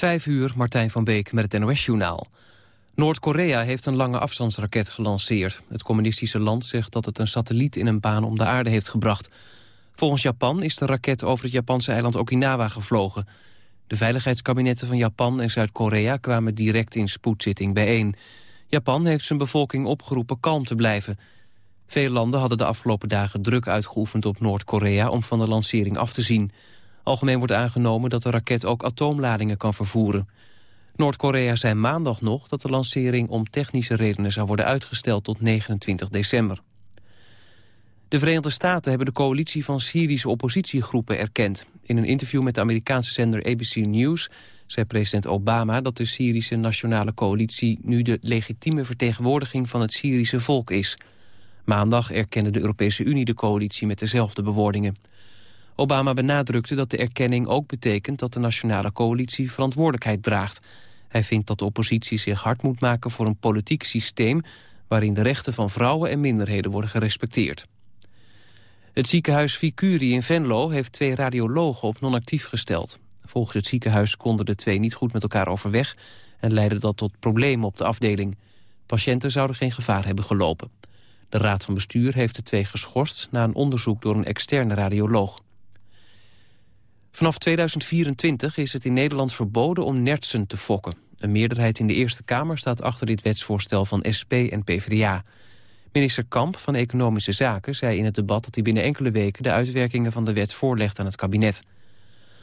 Vijf uur, Martijn van Beek met het NOS-journaal. Noord-Korea heeft een lange afstandsraket gelanceerd. Het communistische land zegt dat het een satelliet in een baan om de aarde heeft gebracht. Volgens Japan is de raket over het Japanse eiland Okinawa gevlogen. De veiligheidskabinetten van Japan en Zuid-Korea kwamen direct in spoedzitting bijeen. Japan heeft zijn bevolking opgeroepen kalm te blijven. Veel landen hadden de afgelopen dagen druk uitgeoefend op Noord-Korea om van de lancering af te zien. Algemeen wordt aangenomen dat de raket ook atoomladingen kan vervoeren. Noord-Korea zei maandag nog dat de lancering om technische redenen zou worden uitgesteld tot 29 december. De Verenigde Staten hebben de coalitie van Syrische oppositiegroepen erkend. In een interview met de Amerikaanse zender ABC News zei president Obama dat de Syrische Nationale Coalitie nu de legitieme vertegenwoordiging van het Syrische volk is. Maandag erkende de Europese Unie de coalitie met dezelfde bewoordingen. Obama benadrukte dat de erkenning ook betekent dat de Nationale Coalitie verantwoordelijkheid draagt. Hij vindt dat de oppositie zich hard moet maken voor een politiek systeem waarin de rechten van vrouwen en minderheden worden gerespecteerd. Het ziekenhuis Vicuri in Venlo heeft twee radiologen op non-actief gesteld. Volgens het ziekenhuis konden de twee niet goed met elkaar overweg... en leidde dat tot problemen op de afdeling. Patiënten zouden geen gevaar hebben gelopen. De raad van bestuur heeft de twee geschorst... na een onderzoek door een externe radioloog. Vanaf 2024 is het in Nederland verboden om nertsen te fokken. Een meerderheid in de Eerste Kamer staat achter dit wetsvoorstel van SP en PvdA. Minister Kamp van Economische Zaken zei in het debat dat hij binnen enkele weken de uitwerkingen van de wet voorlegt aan het kabinet.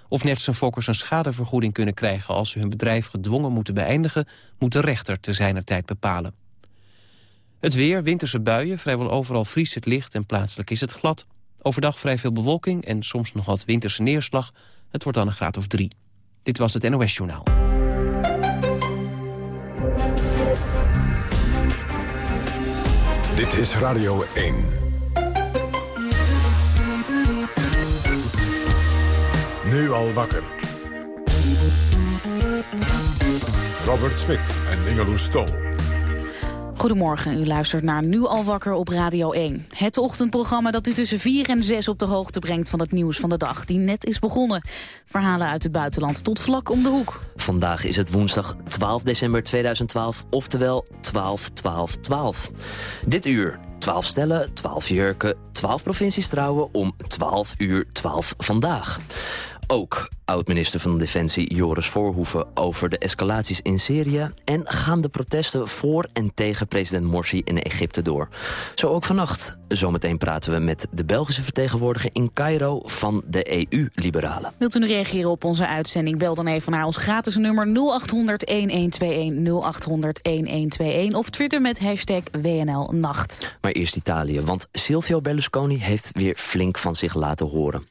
Of nertsenfokkers een schadevergoeding kunnen krijgen als ze hun bedrijf gedwongen moeten beëindigen, moet de rechter te zijner tijd bepalen. Het weer, winterse buien, vrijwel overal vriest het licht en plaatselijk is het glad. Overdag vrij veel bewolking en soms nog wat winterse neerslag. Het wordt dan een graad of drie. Dit was het NOS Journaal. Dit is Radio 1. Nu al wakker. Robert Smit en Ingeloes Stol. Goedemorgen, u luistert naar Nu al wakker op Radio 1. Het ochtendprogramma dat u tussen 4 en 6 op de hoogte brengt van het nieuws van de dag die net is begonnen. Verhalen uit het buitenland tot vlak om de hoek. Vandaag is het woensdag 12 december 2012, oftewel 12 12 12. Dit uur 12 stellen, 12 jurken, 12 provincies trouwen om 12 uur 12 vandaag. Ook oud-minister van Defensie Joris Voorhoeven over de escalaties in Syrië... en gaan de protesten voor en tegen president Morsi in Egypte door. Zo ook vannacht. Zometeen praten we met de Belgische vertegenwoordiger in Cairo van de EU-liberalen. Wilt u reageren op onze uitzending? Bel dan even naar ons gratis nummer 0800-1121, 0800-1121... of twitter met hashtag WNLNacht. Maar eerst Italië, want Silvio Berlusconi heeft weer flink van zich laten horen.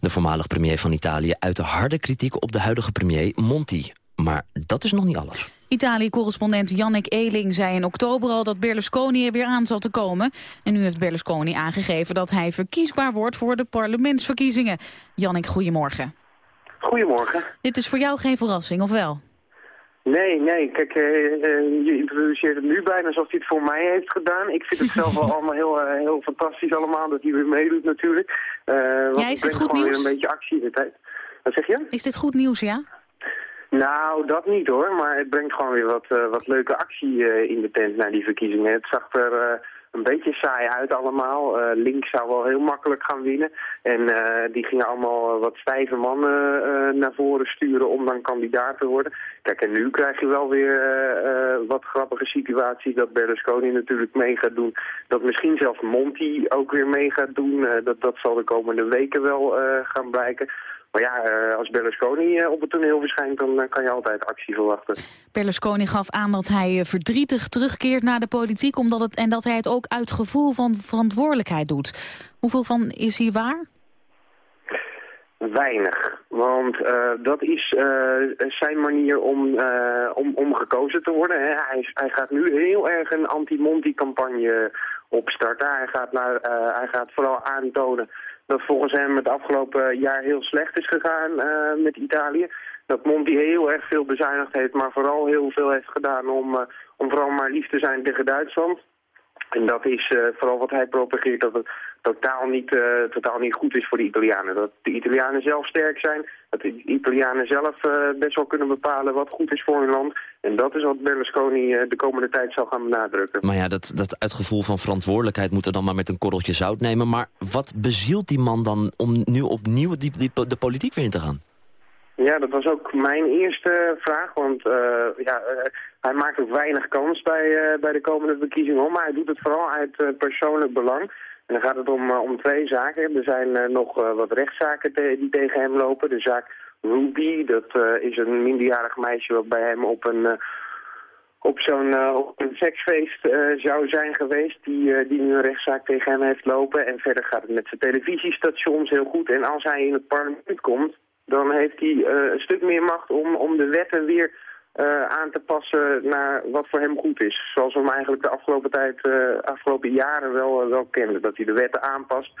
De voormalig premier van Italië uit de harde kritiek op de huidige premier Monti. Maar dat is nog niet alles. Italië-correspondent Jannik Eeling zei in oktober al dat Berlusconi er weer aan zal te komen. En nu heeft Berlusconi aangegeven dat hij verkiesbaar wordt voor de parlementsverkiezingen. Jannik, goedemorgen. Goedemorgen. Dit is voor jou geen verrassing, of wel? Nee, nee. Kijk, uh, je introduceert het nu bijna alsof hij het voor mij heeft gedaan. Ik vind het zelf wel allemaal heel, uh, heel fantastisch allemaal, dat hij weer meedoet natuurlijk. Uh, ja, is dit goed nieuws? weer een beetje actie in de tijd. Wat zeg je? Is dit goed nieuws, ja? Nou, dat niet hoor, maar het brengt gewoon weer wat, uh, wat leuke actie uh, in de tent naar die verkiezingen. Het zag er uh, een beetje saai uit allemaal. links zou wel heel makkelijk gaan winnen. En die gingen allemaal wat stijve mannen naar voren sturen om dan kandidaat te worden. Kijk, en nu krijg je wel weer wat grappige situatie dat Berlusconi natuurlijk mee gaat doen. Dat misschien zelfs Monti ook weer mee gaat doen. dat, dat zal de komende weken wel gaan blijken. Maar ja, eh, als Berlusconi eh, op het toneel verschijnt, dan eh, kan je altijd actie verwachten. Berlusconi gaf aan dat hij verdrietig terugkeert naar de politiek... Omdat het, en dat hij het ook uit gevoel van verantwoordelijkheid doet. Hoeveel van is hier waar? Weinig, want uh, dat is uh, zijn manier om, uh, om, om gekozen te worden. Hè. Hij, hij gaat nu heel erg een anti-Monti-campagne opstarten. Hij gaat, naar, hij gaat vooral aantonen dat volgens hem het afgelopen jaar heel slecht is gegaan uh, met Italië. Dat Monti heel erg veel bezuinigd heeft, maar vooral heel veel heeft gedaan om, uh, om vooral maar lief te zijn tegen Duitsland. En dat is uh, vooral wat hij propageert, dat het, totaal niet, uh, totaal niet goed is voor de Italianen. Dat de Italianen zelf sterk zijn, dat de Italianen zelf uh, best wel kunnen bepalen wat goed is voor hun land. En dat is wat Berlusconi uh, de komende tijd zal gaan benadrukken. Maar ja, dat, dat uitgevoel van verantwoordelijkheid moet er dan maar met een korreltje zout nemen. Maar wat bezielt die man dan om nu opnieuw die, die, de politiek weer in te gaan? Ja, dat was ook mijn eerste vraag, want ja, hij maakt ook weinig kans bij, bij de komende verkiezingen, maar hij doet het vooral uit persoonlijk belang. En dan gaat het om, uh, om twee zaken. Er zijn uh, nog uh, wat rechtszaken die tegen hem lopen. De zaak Ruby, dat is een minderjarig meisje wat bij hem op een, op zo'n een seksfeest zou zijn geweest. Die, die nu een rechtszaak tegen hem heeft lopen. En verder gaat het met zijn televisiestations heel goed. En als hij in het parlement komt, dan heeft hij een stuk meer macht om, om de wetten weer uh, aan te passen naar wat voor hem goed is. Zoals we hem eigenlijk de afgelopen tijd, uh, afgelopen jaren wel, uh, wel kenden. Dat hij de wetten aanpast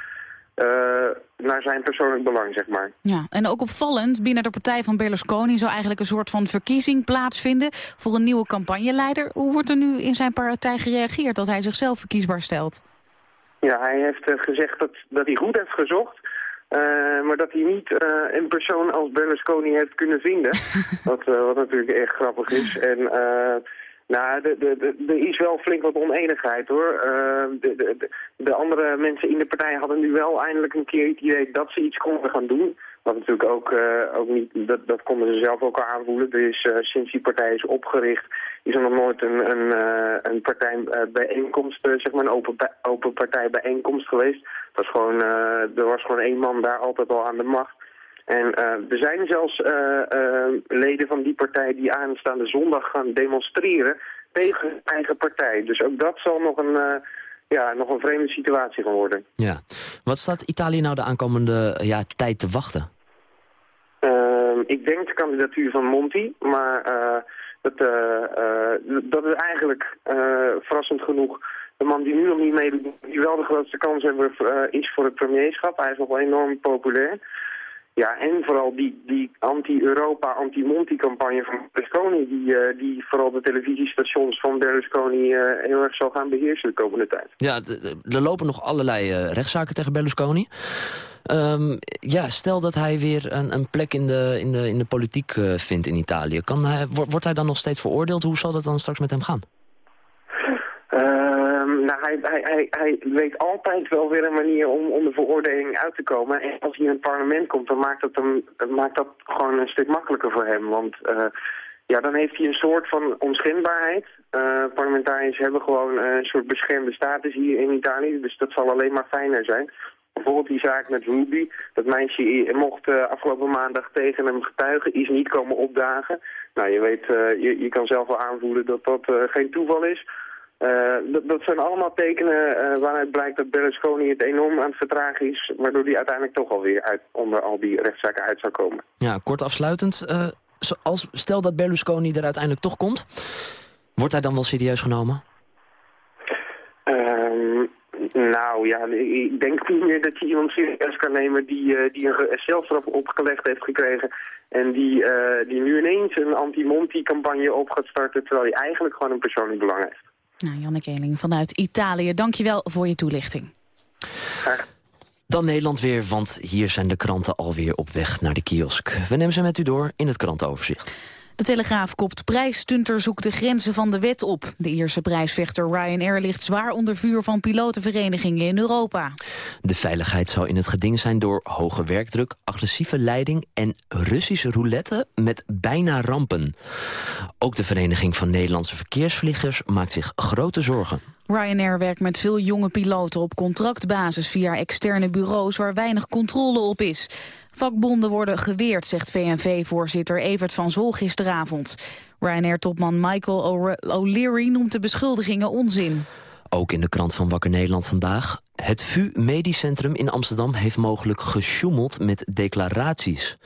naar zijn persoonlijk belang, zeg maar. Ja, en ook opvallend, binnen de partij van Berlusconi zou eigenlijk een soort van verkiezing plaatsvinden voor een nieuwe campagneleider. Hoe wordt er nu in zijn partij gereageerd dat hij zichzelf verkiesbaar stelt? Ja, hij heeft gezegd dat, dat hij goed heeft gezocht. Uh, maar dat hij niet uh, een persoon als Berlusconi heeft kunnen vinden. wat, uh, wat natuurlijk echt grappig is. En nou, er is wel flink wat oneenigheid hoor. De, de, de, andere mensen in de partij hadden nu wel eindelijk een keer het idee dat ze iets konden gaan doen. Wat natuurlijk ook, ook niet, dat, dat konden ze zelf ook al aanvoelen. Is sinds die partij is opgericht, is er nog nooit een, een, een partijbijeenkomst, zeg maar een open, open partijbijeenkomst geweest. Was gewoon, er was gewoon één man daar altijd al aan de macht. En uh, er zijn zelfs uh, uh, leden van die partij die aanstaande zondag gaan demonstreren tegen hun eigen partij. Dus ook dat zal nog een, ja, nog een vreemde situatie gaan worden. Ja. Wat staat Italië nou de aankomende ja, tijd te wachten? Ehm, ik denk de kandidatuur van Monti, maar dat, dat is eigenlijk verrassend genoeg de man die nu nog niet meedoet, die wel de grootste kans hebben, is voor het premierschap. Hij is wel enorm populair. Ja, en vooral die, die anti-Europa, anti-Monti-campagne van Berlusconi... Die, uh, die vooral de televisiestations van Berlusconi uh, heel erg zal gaan beheersen de komende tijd. Ja, er lopen nog allerlei uh, rechtszaken tegen Berlusconi. Um, ja, stel dat hij weer een, een, plek in de, in de, in de politiek vindt in Italië. Kan hij, wordt hij dan nog steeds veroordeeld? Hoe zal dat dan straks met hem gaan? Nou, hij, hij, hij, hij weet altijd wel weer een manier om, om de veroordeling uit te komen. En als hij in het parlement komt, dan maakt dat, hem, maakt dat gewoon een stuk makkelijker voor hem. Want uh, ja, dan heeft hij een soort van onschendbaarheid. Uh, parlementariërs hebben gewoon een soort beschermde status hier in Italië. Dus dat zal alleen maar fijner zijn. Bijvoorbeeld die zaak met Ruby. Dat meisje mocht afgelopen maandag tegen hem getuigen, is niet komen opdagen. Nou, je weet, je, je kan zelf wel aanvoelen dat dat geen toeval is. Uh, dat, zijn allemaal tekenen uh, waaruit blijkt dat Berlusconi het enorm aan het vertragen is... waardoor hij uiteindelijk toch alweer uit, onder al die rechtszaken uit zou komen. Ja, kort afsluitend. Uh, als, stel dat Berlusconi er uiteindelijk toch komt, wordt hij dan wel serieus genomen? Ehm, nou ja, ik denk niet meer dat je iemand serieus kan nemen die, die een zelfstraf opgelegd heeft gekregen... en die, die nu ineens een anti-Monti-campagne op gaat starten... terwijl hij eigenlijk gewoon een persoonlijk belang heeft. Nou, Janneke Eling vanuit Italië, dankjewel voor je toelichting. Dan Nederland weer, want hier zijn de kranten alweer op weg naar de kiosk. We nemen ze met u door in het krantenoverzicht. De Telegraaf kopt prijsstunter zoekt de grenzen van de wet op. De Ierse prijsvechter Ryanair ligt zwaar onder vuur van pilotenverenigingen in Europa. De veiligheid zou in het geding zijn door hoge werkdruk, agressieve leiding en Russische roulette met bijna rampen. Ook de Vereniging van Nederlandse Verkeersvliegers maakt zich grote zorgen. Ryanair werkt met veel jonge piloten op contractbasis via externe bureaus waar weinig controle op is. Vakbonden worden geweerd, zegt VNV-voorzitter Evert van Zol gisteravond. Ryanair-topman Michael O'Leary noemt de beschuldigingen onzin. Ook in de krant van Wakker Nederland vandaag. Het VU Medisch Centrum in Amsterdam heeft mogelijk gesjoemeld met declaraties.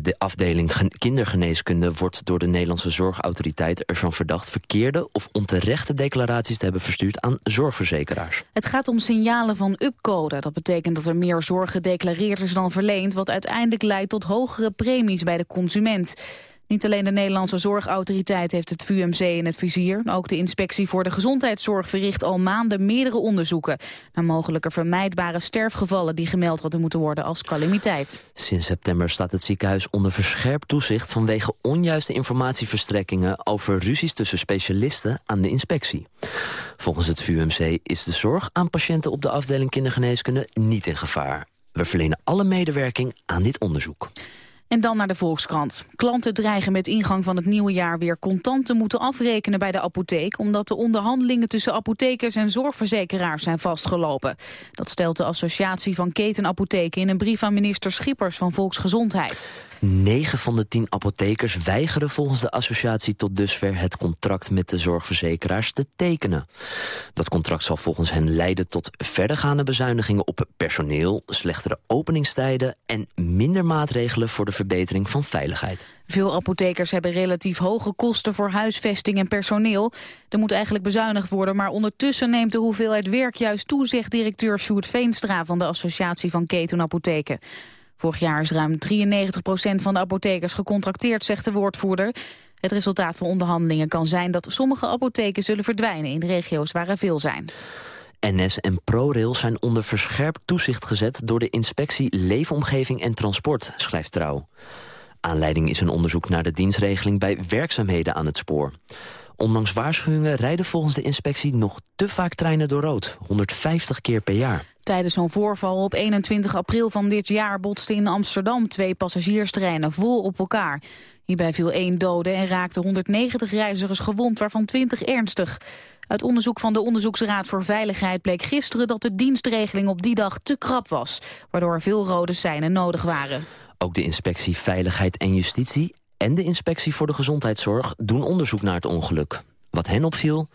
De, afdeling kindergeneeskunde wordt door de Nederlandse Zorgautoriteit ervan verdacht verkeerde of onterechte declaraties te hebben verstuurd aan zorgverzekeraars. Het gaat om signalen van upcode. Dat betekent dat er meer zorg gedeclareerd is dan verleend, wat uiteindelijk leidt tot hogere premies bij de consument. Niet alleen de Nederlandse Zorgautoriteit heeft het VUMC in het vizier. Ook de Inspectie voor de Gezondheidszorg verricht al maanden meerdere onderzoeken... naar mogelijke vermijdbare sterfgevallen die gemeld hadden moeten worden als calamiteit. Sinds september staat het ziekenhuis onder verscherpt toezicht... vanwege onjuiste informatieverstrekkingen over ruzies tussen specialisten aan de inspectie. Volgens het VUMC is de zorg aan patiënten op de afdeling kindergeneeskunde niet in gevaar. We verlenen alle medewerking aan dit onderzoek. En dan naar de Volkskrant. Klanten dreigen met ingang van het nieuwe jaar weer contant te moeten afrekenen bij de apotheek... omdat de onderhandelingen tussen apothekers en zorgverzekeraars zijn vastgelopen. Dat stelt de Associatie van Ketenapotheken in een brief aan minister Schippers van Volksgezondheid. 9 van de 10 apothekers weigeren volgens de associatie tot dusver het contract met de zorgverzekeraars te tekenen. Dat contract zal volgens hen leiden tot verdergaande bezuinigingen op personeel, slechtere openingstijden en minder maatregelen voor de verbetering van veiligheid. Veel apothekers hebben relatief hoge kosten voor huisvesting en personeel. Er moet eigenlijk bezuinigd worden, maar ondertussen neemt de hoeveelheid werk juist toe, zegt directeur Sjoerd Veenstra van de Associatie van Ketenapotheken. Vorig jaar is ruim 93% van de apothekers gecontracteerd, zegt de woordvoerder. Het resultaat van onderhandelingen kan zijn dat sommige apotheken zullen verdwijnen in regio's waar er veel zijn. NS en ProRail zijn onder verscherpt toezicht gezet door de inspectie Leefomgeving en Transport, schrijft Trouw. Aanleiding is een onderzoek naar de dienstregeling bij werkzaamheden aan het spoor. Ondanks waarschuwingen rijden volgens de inspectie nog te vaak treinen door rood, 150 keer per jaar. Tijdens zo'n voorval op 21 april van dit jaar botsten in Amsterdam twee passagierstreinen vol op elkaar. Hierbij viel één dode en raakten 190 reizigers gewond, waarvan 20 ernstig. Uit onderzoek van de Onderzoeksraad voor Veiligheid bleek gisteren dat de dienstregeling op die dag te krap was, waardoor veel rode seinen nodig waren. Ook de inspectie Veiligheid en Justitie en de inspectie voor de gezondheidszorg doen onderzoek naar het ongeluk. Wat hen opviel?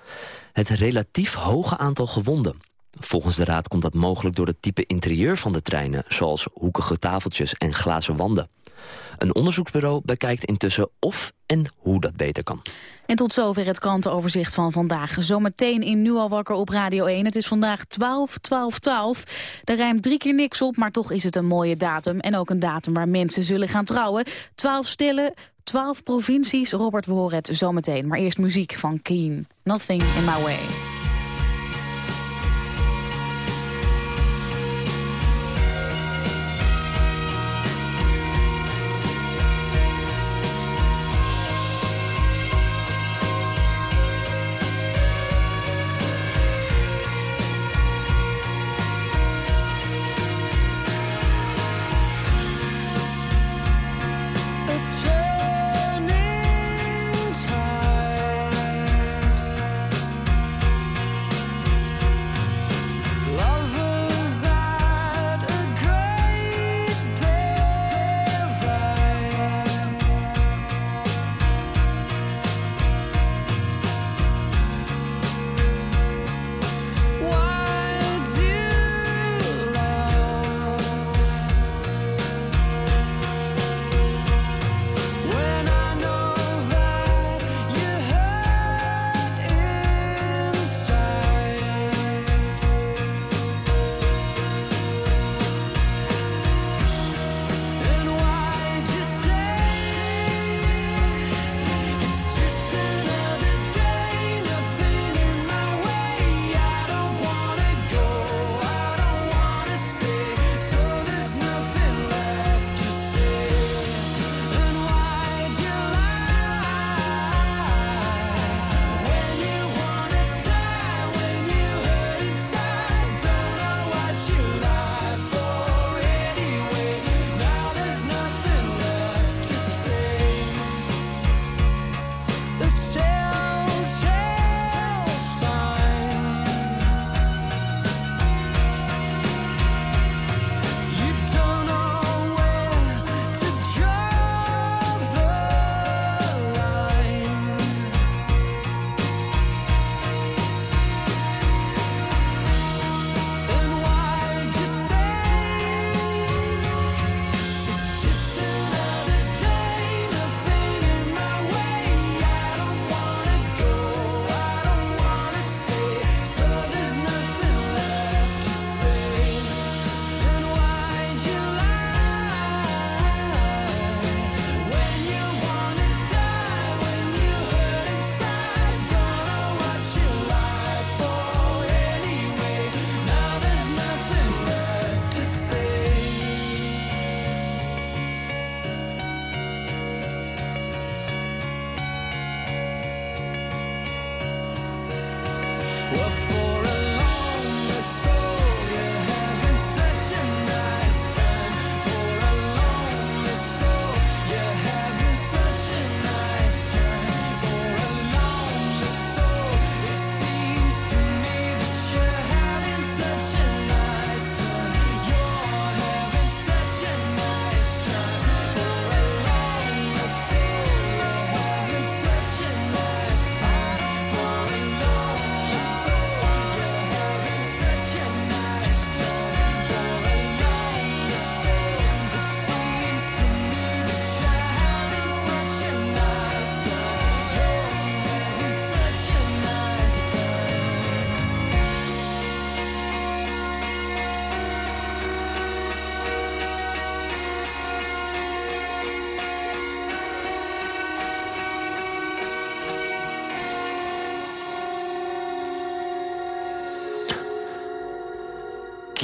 Het relatief hoge aantal gewonden. Volgens de Raad komt dat mogelijk door het type interieur van de treinen... zoals hoekige tafeltjes en glazen wanden. Een onderzoeksbureau bekijkt intussen of en hoe dat beter kan. En tot zover het krantenoverzicht van vandaag. Zometeen in Nu al wakker op Radio 1. Het is vandaag 12, 12, 12. Er rijmt drie keer niks op, maar toch is het een mooie datum. En ook een datum waar mensen zullen gaan trouwen. 12 stellen, 12 provincies. Robert, we horen het zometeen. Maar eerst muziek van Keen. Nothing in my way.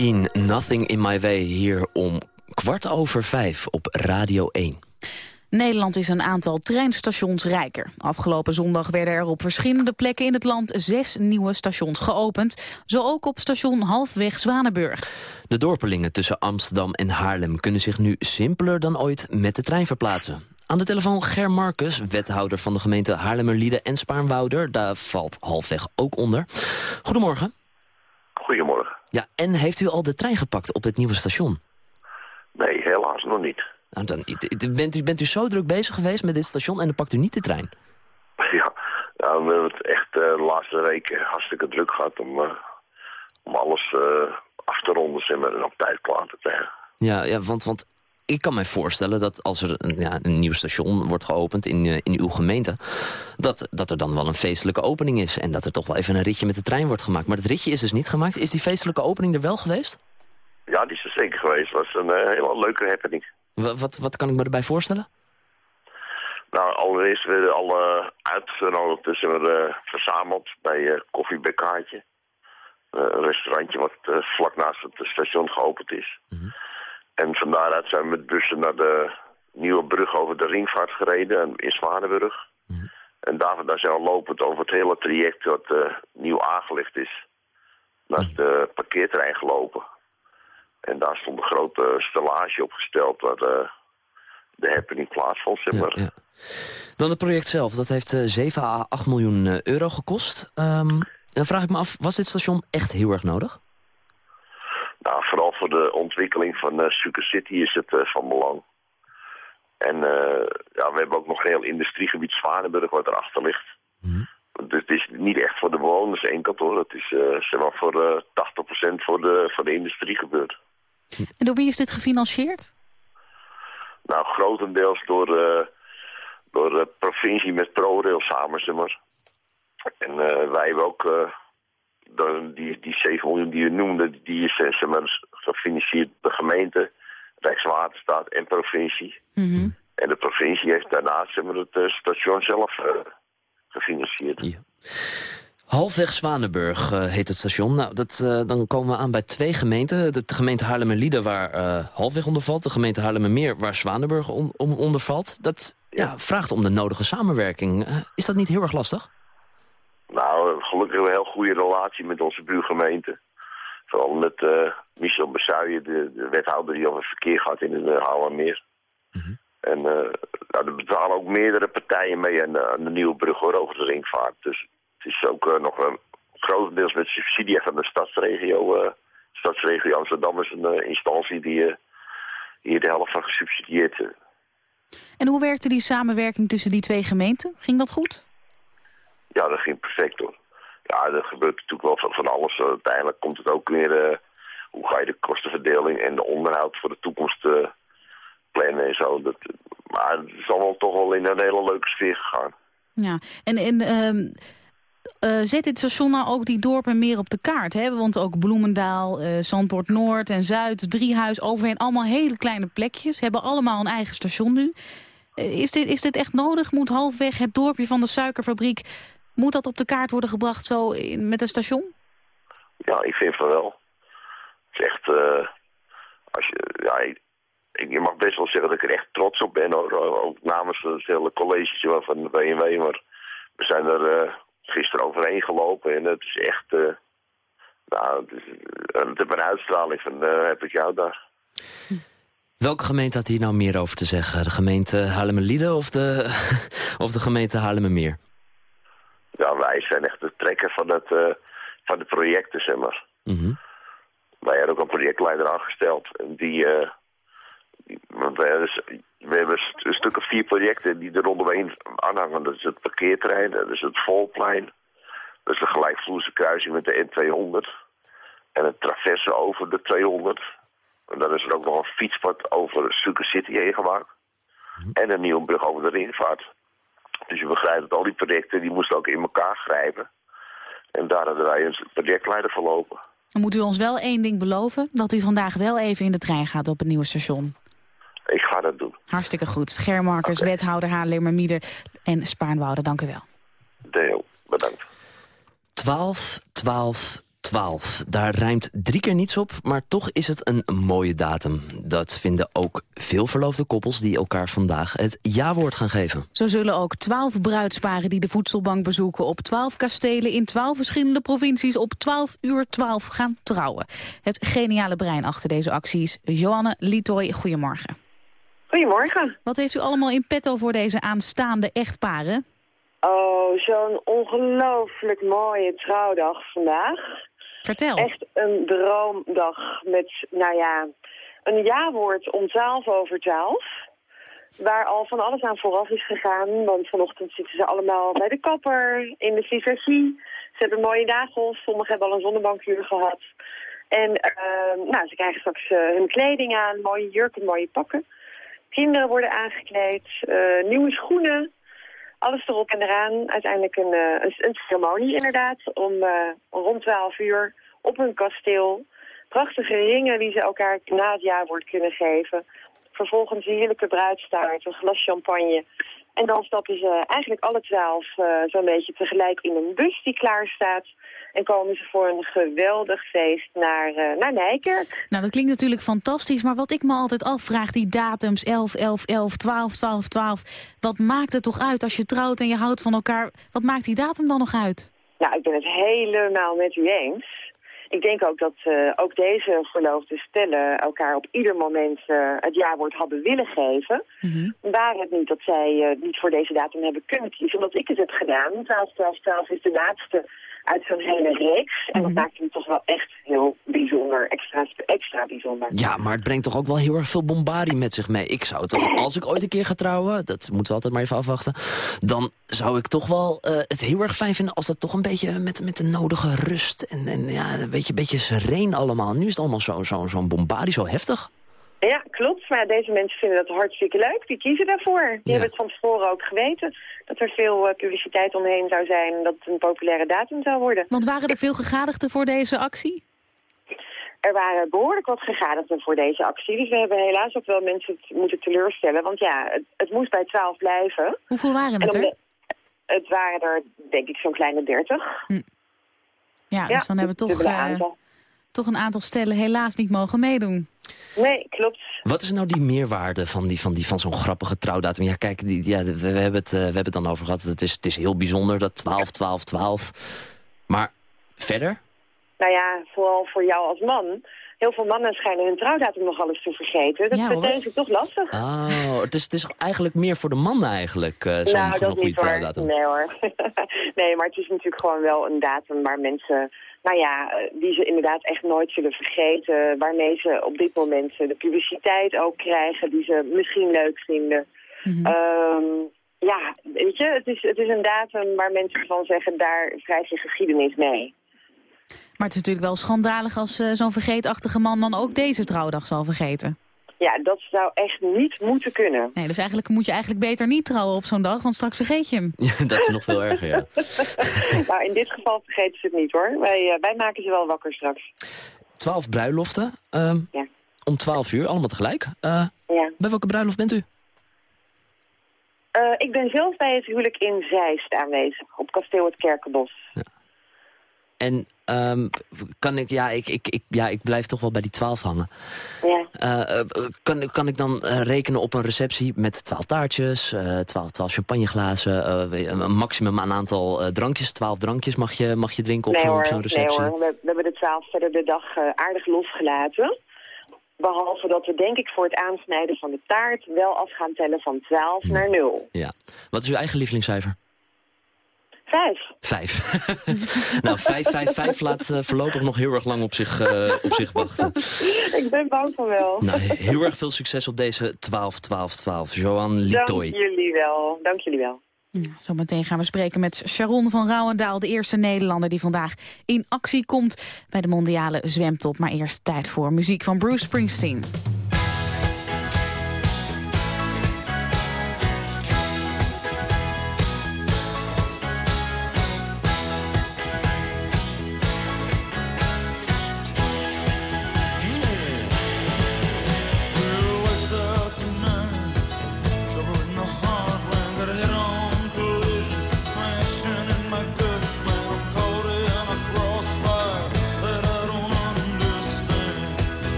Nothing in My Way, hier om kwart over vijf op Radio 1. Nederland is een aantal treinstations rijker. Afgelopen zondag werden er op verschillende plekken in het land zes nieuwe stations geopend. Zo ook op station Halfweg Zwanenburg. De dorpelingen tussen Amsterdam en Haarlem kunnen zich nu simpeler dan ooit met de trein verplaatsen. Aan de telefoon Ger Marcus, wethouder van de gemeente Haarlemmerlieden en Spaarnwouder. Daar valt Halfweg ook onder. Goedemorgen. Ja, en heeft u al de trein gepakt op het nieuwe station? Nee, helaas nog niet. Nou, dan, bent, u, bent u zo druk bezig geweest met dit station en dan pakt u niet de trein? Ja, nou, we hebben het echt uh, de laatste weken hartstikke druk gehad om, uh, om alles uh, af te ronden en op tijd klaar te krijgen. Ja, ja want, want ik kan me voorstellen dat als er een, ja, een nieuw station wordt geopend in, in uw gemeente... Dat, dat er dan wel een feestelijke opening is en dat er toch wel even een ritje met de trein wordt gemaakt. Maar het ritje is dus niet gemaakt. Is die feestelijke opening er wel geweest? Ja, die is er zeker geweest. Het was een hele leuke happening. Wat, wat kan ik me erbij voorstellen? Nou, allereerst werden alle uitgenodigd, dus we verzameld bij uh, Koffie bij Kaartje. Uh, een restaurantje wat uh, vlak naast het station geopend is. Mm -hmm. En van daaruit zijn we met bussen naar de nieuwe brug over de ringvaart gereden in Zwanenburg. Mm -hmm. En daar, daar zijn we lopend over het hele traject wat nieuw aangelegd is. Naast mm -hmm. de parkeerterrein gelopen. En daar stond een grote stellage opgesteld waar de, de happening plaatsvond. Zeg maar. Ja, ja. Dan het project zelf, dat heeft 7 à 8 miljoen euro gekost. Um, dan vraag ik me af, was dit station echt heel erg nodig? Nou, vooral voor de ontwikkeling van uh, Sugar City is het uh, van belang. En uh, ja, we hebben ook nog een heel industriegebied Zwanenburg wat erachter ligt. Mm -hmm. Dus het is niet echt voor de bewoners één kantoor. Het is zeg maar voor 80% voor de, voor de industrie gebeurd. En door wie is dit gefinancierd? Nou, grotendeels door, uh, door de provincie met ProRail samen, zeg maar. En uh, wij hebben ook, uh, die, die 7 miljoen die je noemde, die is zeg maar, gefinancierd de gemeente, Rijkswaterstaat en provincie. Mm -hmm. En de provincie heeft daarnaast zeg maar, het station zelf gefinancierd. Ja. Halfweg Zwanenburg uh, heet het station. Nou, dat, uh, dan komen we aan bij twee gemeenten. De, de gemeente Haarlemmerlieden waar uh, Halfweg onder valt. De gemeente Haarlemmermeer waar Zwanenburg on, om, onder valt. Dat ja, vraagt om de nodige samenwerking. is dat niet heel erg lastig? Gelukkig hebben we een heel goede relatie met onze buurgemeente. Vooral met Michel Bessuijen, de, de, wethouder die over verkeer gaat in het Haarlemmermeer. Mm -hmm. En nou, er betalen ook meerdere partijen mee aan de, aan de nieuwe brug hoor, over de ringvaart. Dus het is ook uh, nog een grotendeels met subsidie van de stadsregio. Uh, stadsregio Amsterdam is een uh, instantie die hier de helft van gesubsidieerd. En hoe werkte die samenwerking tussen die twee gemeenten? Ging dat goed? Ja, dat ging perfect hoor. Ja, er gebeurt natuurlijk wel van, alles. Uiteindelijk komt het ook weer... hoe ga je de kostenverdeling en de onderhoud voor de toekomst plannen en zo. Dat, maar het is allemaal toch wel in een hele leuke sfeer gegaan. Ja, en... en. Uh, zet dit station nou ook die dorpen meer op de kaart? Hè? Want ook Bloemendaal, uh, Zandpoort Noord en Zuid, Driehuis, overheen... allemaal hele kleine plekjes, hebben allemaal een eigen station nu. Is, dit, is dit echt nodig? Moet halfweg het dorpje van de suikerfabriek... moet dat op de kaart worden gebracht zo in, met een station? Ja, ik vind van wel. Het is echt... als je, ja, ik, ik, mag best wel zeggen dat ik er echt trots op ben. Ook, ook namens het hele college van de BMW. Maar we zijn er gisteren overheen gelopen en het is echt... Uh, nou, het, is, uh, het heeft een uitstraling van uh, heb ik jou daar. Welke gemeente had hier nou meer over te zeggen? De gemeente Haarlemmerlieden of de, of de gemeente Haarlemmermeer? Ja, wij zijn echt de trekker van, het, uh, van de projecten, zeg maar. Mm -hmm. Wij hebben ook een projectleider aangesteld. Die, uh, die dus, we hebben een stuk of vier projecten die er rondomheen aanhangen. Dat is het parkeerterrein, dat is het Volplein. Dat is de gelijkvloerse kruising met de N200. En het traverse over de 200. En dan is er ook nog een fietspad over Sugar City heen gemaakt. En een nieuwe brug over de ringvaart. Dus je begrijpt dat al die projecten die moesten ook in elkaar grijpen. En daar hadden wij een projectleider voor lopen. Dan moet u ons wel één ding beloven. Dat u vandaag wel even in de trein gaat op het nieuwe station. Ik ga dat doen. Hartstikke goed. Germarkers, okay. wethouder Haarlemmermieder en Spaarnwoude, dank u wel. Deel, bedankt. 12, 12, 12. Daar rijmt drie keer niets op, maar toch is het een mooie datum. Dat vinden ook veel verloofde koppels die elkaar vandaag het ja-woord gaan geven. Zo zullen ook 12 bruidsparen die de voedselbank bezoeken... op 12 kastelen in 12 verschillende provincies op 12 uur 12 gaan trouwen. Het geniale brein achter deze actie is Joanne Litoy. Goedemorgen. Goedemorgen. Wat heeft u allemaal in petto voor deze aanstaande echtparen? Oh, zo'n ongelooflijk mooie trouwdag vandaag. Echt een droomdag met, nou ja, een ja-woord om twaalf over twaalf. Waar al van alles aan vooraf is gegaan. Want vanochtend zitten ze allemaal bij de kapper, in de visagie. Ze hebben mooie nagels, sommigen hebben al een zonnebankuur gehad. En uh, nou, ze krijgen straks uh, hun kleding aan, mooie jurken, mooie pakken. Kinderen worden aangekleed, uh, nieuwe schoenen, alles erop en eraan. Uiteindelijk een, uh, een, een, ceremonie inderdaad, om rond 12 uur op hun kasteel. Prachtige ringen die ze elkaar na het jaarwoord kunnen geven. Vervolgens een heerlijke bruidstaart, een glas champagne. En dan stappen ze eigenlijk alle twaalf uh, zo'n beetje tegelijk in een bus die klaar staat. En komen ze voor een geweldig feest naar, uh, naar Nijkerk. Nou, dat klinkt natuurlijk fantastisch. Maar wat ik me altijd afvraag, die datums 11, 11, 11, 12, 12, 12. Wat maakt het toch uit als je trouwt en je houdt van elkaar? Wat maakt die datum dan nog uit? Nou, ik ben het helemaal met u eens. Ik denk ook dat uh, ook deze verloofde stellen elkaar op ieder moment uh, het jaarwoord hadden willen geven. Mm -hmm. Waar het niet dat zij uh, niet voor deze datum hebben kunnen kiezen, omdat ik het heb gedaan. 12, 12, 12 is de laatste uit zo'n hele reeks. En dat maakt hem toch wel echt heel bijzonder, extra, extra bijzonder. Ja, maar het brengt toch ook wel heel erg veel bombardie met zich mee. Ik zou toch, als ik ooit een keer ga trouwen, dat moeten we altijd maar even afwachten... dan zou ik toch wel uh, het heel erg fijn vinden als dat toch een beetje met, met de nodige rust... en, en ja, een beetje, beetje sereen allemaal. Nu is het allemaal zo'n zo, zo bombardie, zo heftig. Ja, klopt. Maar deze mensen vinden dat hartstikke leuk. Die kiezen daarvoor. Die ja. hebben het van tevoren ook geweten. Dat er veel uh, publiciteit omheen zou zijn. Dat het een populaire datum zou worden. Want waren er veel gegadigden voor deze actie? Er waren behoorlijk wat gegadigden voor deze actie. Dus we hebben helaas ook wel mensen moeten teleurstellen. Want ja, het, het moest bij 12 blijven. Hoeveel waren het er? De, het waren er, denk ik, zo'n kleine 30. Hm. Ja, dus dan hebben we toch, uh, toch een aantal stellen helaas niet mogen meedoen. Nee, klopt. Wat is nou die meerwaarde van, die, van, die, van zo'n grappige trouwdatum? Ja, kijk, die, ja, we, we, hebben het, uh, we hebben het dan over gehad. Het is, het is heel bijzonder, dat 12, 12, 12. Maar verder? Nou ja, vooral voor jou als man. Heel veel mannen schijnen hun trouwdatum nog alles te vergeten. Dat ja, deze toch lastig. Oh, het is, het is eigenlijk meer voor de mannen eigenlijk, uh, zo'n nou, goede trouwdatum. Nee hoor. nee, maar het is natuurlijk gewoon wel een datum waar mensen nou ja, die ze inderdaad echt nooit zullen vergeten. Waarmee ze op dit moment de publiciteit ook krijgen die ze misschien leuk vinden. Mm -hmm. um, ja, weet je, het is, het is een datum waar mensen van zeggen, daar schrijf je geschiedenis mee. Maar het is natuurlijk wel schandalig als uh, zo'n vergeetachtige man dan ook deze trouwdag zal vergeten. Ja, dat zou echt niet moeten kunnen. Nee, dus eigenlijk moet je eigenlijk beter niet trouwen op zo'n dag, want straks vergeet je hem. Ja, dat is nog veel erger, ja. nou, in dit geval vergeten ze het niet, hoor. Wij, uh, wij maken ze wel wakker straks. Twaalf bruiloften. Um, ja. Om twaalf uur, allemaal tegelijk. Uh, ja. Bij welke bruiloft bent u? Uh, ik ben zelf bij het huwelijk in Zeist aanwezig, op kasteel het Kerkenbos. Ja. En um, kan ik, ja ik, ik, ik, ja, ik blijf toch wel bij die twaalf hangen. Ja. Uh, kan, kan ik dan uh, rekenen op een receptie met twaalf taartjes, twaalf uh, receptie, een maximum aan aantal drankjes, twaalf drankjes mag je, mag je drinken op nee, zo'n zo zo receptie? Nee hoor, we, we, hebben de twaalf verder de dag aardig losgelaten. Behalve dat we denk ik voor het aansnijden van de taart wel af gaan tellen van 12 ja. naar 0. Ja. Wat is uw eigen lievelingscijfer? Vijf. Vijf. nou, vijf, vijf, vijf laat uh, voorlopig nog heel erg lang op zich, uh, op zich wachten. Ik ben bang van wel. Nou, heel erg veel succes op deze 12, 12, 12. Johan Litoy. Dank jullie wel. Dank jullie wel. Ja, zometeen gaan we spreken met Sharon van Rouwendaal, de eerste Nederlander die vandaag in actie komt bij de mondiale zwemtop. Maar eerst tijd voor muziek van Bruce Springsteen.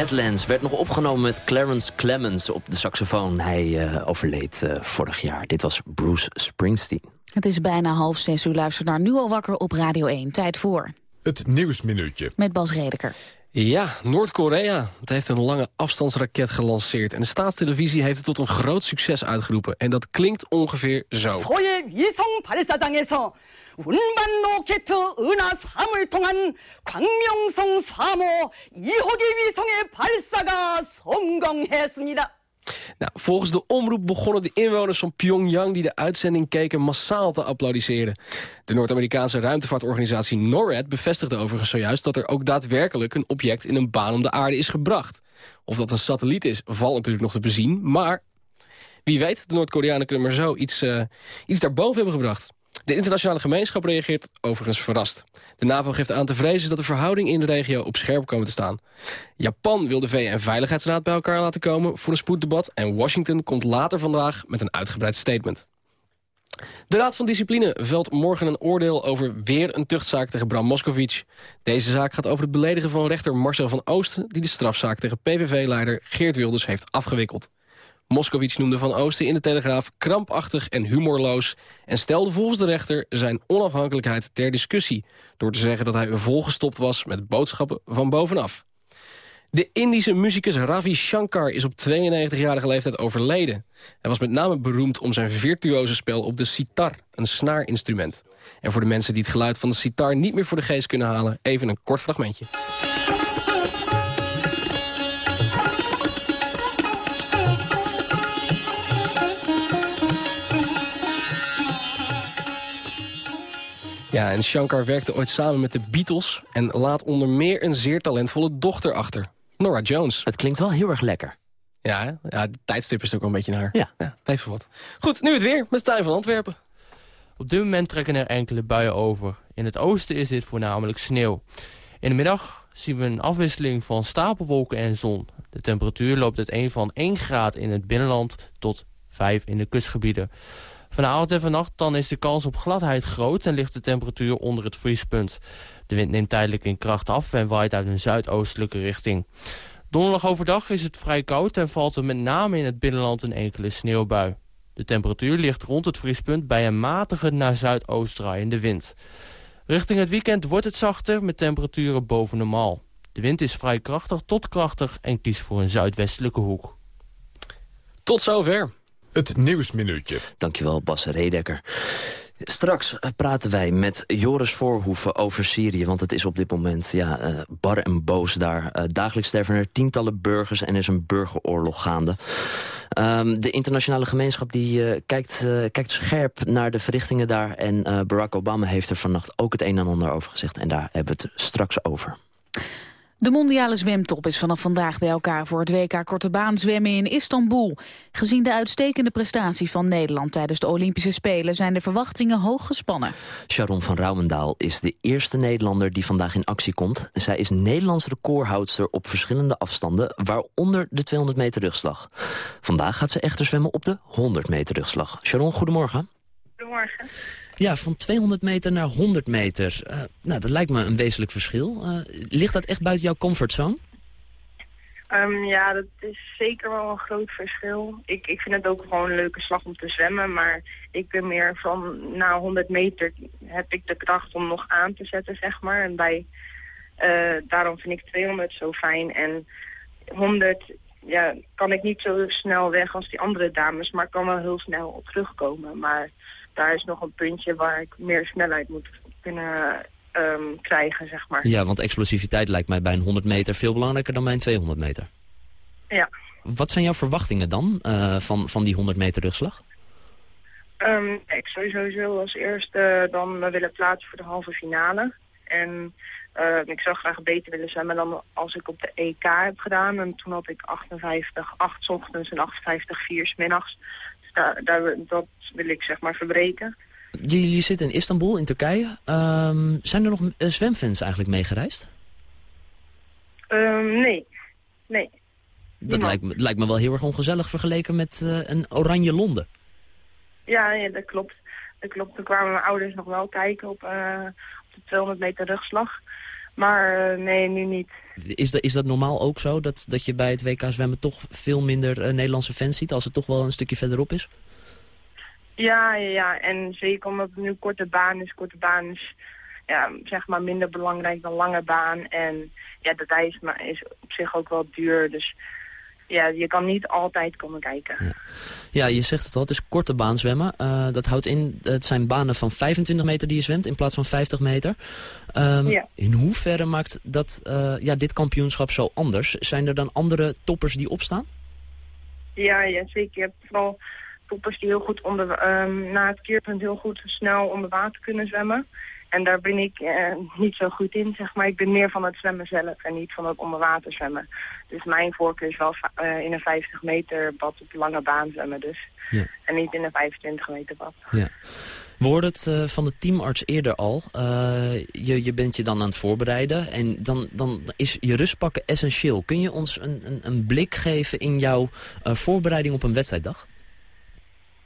Badlands werd nog opgenomen met Clarence Clemens op de saxofoon. Hij uh, overleed uh, vorig jaar. Dit was Bruce Springsteen. Het is bijna half zes. U luistert naar Nu al wakker op Radio 1. Tijd voor. Het Nieuwsminuutje. Met Bas Redeker. Ja, Noord-Korea. Het heeft een lange afstandsraket gelanceerd. En de staatstelevisie heeft het tot een groot succes uitgeroepen. En dat klinkt ongeveer zo. 운반 로켓 은하 3을 통한 광명성 3호 2호기 위성의 발사가 성공했습니다. Nou, volgens de omroep begonnen de inwoners van Pyongyang... die de uitzending keken massaal te applaudisseren. De Noord-Amerikaanse ruimtevaartorganisatie NORAD bevestigde overigens zojuist... dat er ook daadwerkelijk een object in een baan om de aarde is gebracht. Of dat een satelliet is, valt natuurlijk nog te bezien. Maar wie weet, de Noord-Koreanen kunnen maar zo iets, uh, iets daarboven hebben gebracht. De internationale gemeenschap reageert overigens verrast. De NAVO geeft aan te vrezen dat de verhoudingen in de regio op scherp komen te staan. Japan wil de VN-veiligheidsraad bij elkaar laten komen voor een spoeddebat... en Washington komt later vandaag met een uitgebreid statement. De Raad van Discipline velt morgen een oordeel over weer een tuchtzaak tegen Bram Moskovic. Deze zaak gaat over het beledigen van rechter Marcel van Oosten... die de strafzaak tegen PVV-leider Geert Wilders heeft afgewikkeld. Moskowitz noemde Van Oosten in de Telegraaf krampachtig en humorloos... en stelde volgens de rechter zijn onafhankelijkheid ter discussie... door te zeggen dat hij volgestopt was met boodschappen van bovenaf. De Indische muzikus Ravi Shankar is op 92-jarige leeftijd overleden. Hij was met name beroemd om zijn virtuoze spel op de sitar, een snaarinstrument. En voor de mensen die het geluid van de sitar niet meer voor de geest kunnen halen... even een kort fragmentje. Ja, en Shankar werkte ooit samen met de Beatles... en laat onder meer een zeer talentvolle dochter achter. Nora Jones. Het klinkt wel heel erg lekker. Ja, ja de tijdstip is ook een beetje naar. Ja. ja tijd voor wat. Goed, nu het weer met Stijn van Antwerpen. Op dit moment trekken er enkele buien over. In het oosten is dit voornamelijk sneeuw. In de middag zien we een afwisseling van stapelwolken en zon. De temperatuur loopt uiteen van 1 graad in het binnenland tot 5 in de kustgebieden. Vanavond en vannacht dan is de kans op gladheid groot en ligt de temperatuur onder het vriespunt. De wind neemt tijdelijk in kracht af en waait uit een zuidoostelijke richting. Donderdag overdag is het vrij koud en valt er met name in het binnenland een enkele sneeuwbui. De temperatuur ligt rond het vriespunt bij een matige naar zuidoost draaiende wind. Richting het weekend wordt het zachter met temperaturen boven normaal. De wind is vrij krachtig tot krachtig en kiest voor een zuidwestelijke hoek. Tot zover. Het Nieuwsminuutje. Dankjewel, Bas Redekker. Straks praten wij met Joris Voorhoeven over Syrië. Want het is op dit moment ja, uh, bar en boos daar. Uh, dagelijks sterven er tientallen burgers en er is een burgeroorlog gaande. Um, de internationale gemeenschap die, kijkt, kijkt scherp naar de verrichtingen daar. En Barack Obama heeft er vannacht ook het een en ander over gezegd. En daar hebben we het straks over. De mondiale zwemtop is vanaf vandaag bij elkaar voor het WK Korte Baan zwemmen in Istanbul. Gezien de uitstekende prestaties van Nederland tijdens de Olympische Spelen zijn de verwachtingen hoog gespannen. Sharon van Rouwendaal is de eerste Nederlander die vandaag in actie komt. Zij is Nederlands recordhoudster op verschillende afstanden, waaronder de 200 meter rugslag. Vandaag gaat ze echter zwemmen op de 100 meter rugslag. Sharon, goedemorgen. Goedemorgen. Ja, van 200 meter naar 100 meter. Uh, nou, dat lijkt me een wezenlijk verschil. Uh, ligt dat echt buiten jouw comfortzone? Um, ja, dat is zeker wel een groot verschil. Ik, ik vind het ook gewoon een leuke slag om te zwemmen. Maar ik ben meer van na 100 meter heb ik de kracht om nog aan te zetten, zeg maar. En bij, uh, daarom vind ik 200 zo fijn. En 100 ja, kan ik niet zo snel weg als die andere dames. Maar kan wel heel snel op terugkomen. Maar daar is nog een puntje waar ik meer snelheid moet kunnen um, krijgen, zeg maar. Ja, want explosiviteit lijkt mij bij een 100 meter veel belangrijker dan bij een 200 meter. Ja. Wat zijn jouw verwachtingen dan uh, van, van die 100 meter rugslag? Um, ik zou sowieso als eerste dan willen plaatsen voor de halve finale. En uh, ik zou graag beter willen zwemmen dan als ik op de EK heb gedaan. En toen had ik 58, 8 ochtends en 58, 4 middags. Dus daar, daar, dat wil ik zeg maar verbreken. Jullie zitten in Istanbul, in Turkije. Um, zijn er nog uh, zwemfans eigenlijk meegereisd? Um, nee, nee. Dat lijkt me, lijkt me wel heel erg ongezellig vergeleken met uh, een oranje Londen. Ja, ja, dat klopt. Dat klopt. Toen kwamen mijn ouders nog wel kijken op, uh, op de 200 meter rugslag. Maar nee, nu niet. Is dat, is dat normaal ook zo, dat, dat je bij het WK zwemmen toch veel minder Nederlandse fans ziet... als het toch wel een stukje verderop is? Ja, ja, ja. En zeker omdat het nu korte baan is. Korte baan is ja, zeg maar minder belangrijk dan lange baan. En ja, de tijd is op zich ook wel duur. Dus ja, je kan niet altijd komen kijken. Ja, ja je zegt het al, het is korte baan zwemmen. Uh, dat houdt in, het zijn banen van 25 meter die je zwemt in plaats van 50 meter. Um, ja. In hoeverre maakt dat, uh, ja, dit kampioenschap zo anders? Zijn er dan andere toppers die opstaan? Ja, ja zeker. Je hebt vooral toppers die heel goed onder, um, na het keerpunt heel goed snel onder water kunnen zwemmen. En daar ben ik eh, niet zo goed in, zeg maar. Ik ben meer van het zwemmen zelf en niet van het onder water zwemmen. Dus mijn voorkeur is wel uh, in een 50 meter bad op lange baan zwemmen dus. Ja. En niet in een 25 meter bad. Ja. We hoorden het uh, van de teamarts eerder al. Uh, je, je bent je dan aan het voorbereiden en dan, dan is je rustpakken essentieel. Kun je ons een, een, een blik geven in jouw voorbereiding op een wedstrijddag?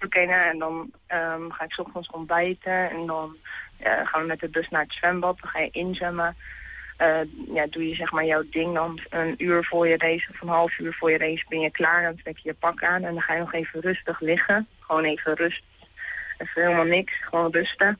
Oké, en dan um, ga ik s ochtends ontbijten en dan uh, gaan we met de bus naar het zwembad, dan ga je inzwemmen. Uh, ja, doe je zeg maar jouw ding dan een uur voor je race of een half uur voor je race ben je klaar. Dan trek je je pak aan en dan ga je nog even rustig liggen. Gewoon even rust. Even helemaal niks, gewoon rusten.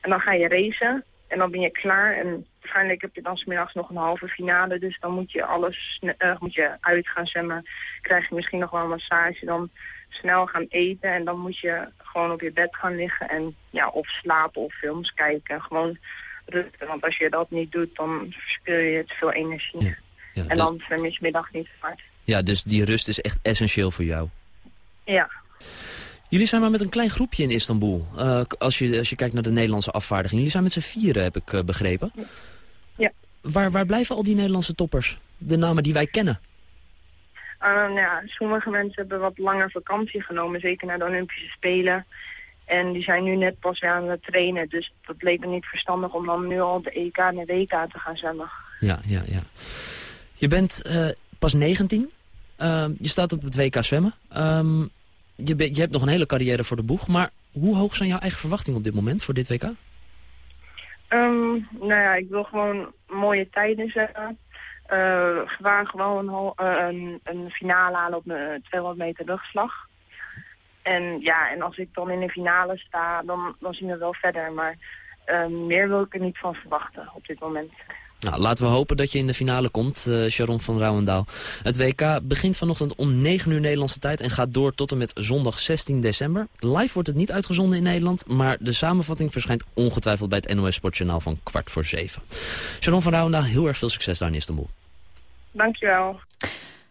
En dan ga je racen en dan ben je klaar. En waarschijnlijk heb je dan smiddags nog een halve finale. Dus dan moet je alles uh, moet je uit gaan zwemmen. Krijg je misschien nog wel een massage. Dan snel gaan eten en dan moet je gewoon op je bed gaan liggen en ja, of slapen of films kijken. Gewoon rusten, want als je dat niet doet, dan verspil je te veel energie. Ja, ja, en dan zwem je middag niet hard. Ja, dus die rust is echt essentieel voor jou. Ja. Jullie zijn maar met een klein groepje in Istanbul. Uh, als, je, als je kijkt naar de Nederlandse afvaardiging. Jullie zijn met z'n vieren, heb ik uh, begrepen. Ja. Waar, waar blijven al die Nederlandse toppers? De namen die wij kennen? Uh, nou ja, sommige mensen hebben wat langer vakantie genomen, zeker naar de Olympische Spelen. En die zijn nu net pas weer aan het trainen. Dus dat leek me niet verstandig om dan nu al de EK en de WK te gaan zwemmen. Ja, ja, ja. Je bent uh, pas 19. Uh, ehm, je staat op het WK zwemmen. Um, je, je hebt nog een hele carrière voor de boeg. Maar hoe hoog zijn jouw eigen verwachtingen op dit moment voor dit WK? Um, ehm, nou ja, ik wil gewoon mooie tijden zetten. Uh, waar gewoon een, uh, een, een, finale halen op mijn 200 meter rugslag. En ja, en als ik dan in de finale sta, dan, dan zien we wel verder. Maar uh, meer wil ik er niet van verwachten op dit moment. Nou, laten we hopen dat je in de finale komt, uh, Sharon van Rouwendaal. Het WK begint vanochtend om 9 uur Nederlandse tijd en gaat door tot en met zondag 16 december. Live wordt het niet uitgezonden in Nederland, maar de samenvatting verschijnt ongetwijfeld bij het NOS Sportjournaal van kwart voor zeven. Sharon van Rouwendaal, heel erg veel succes daar in Istanbul. Dankjewel.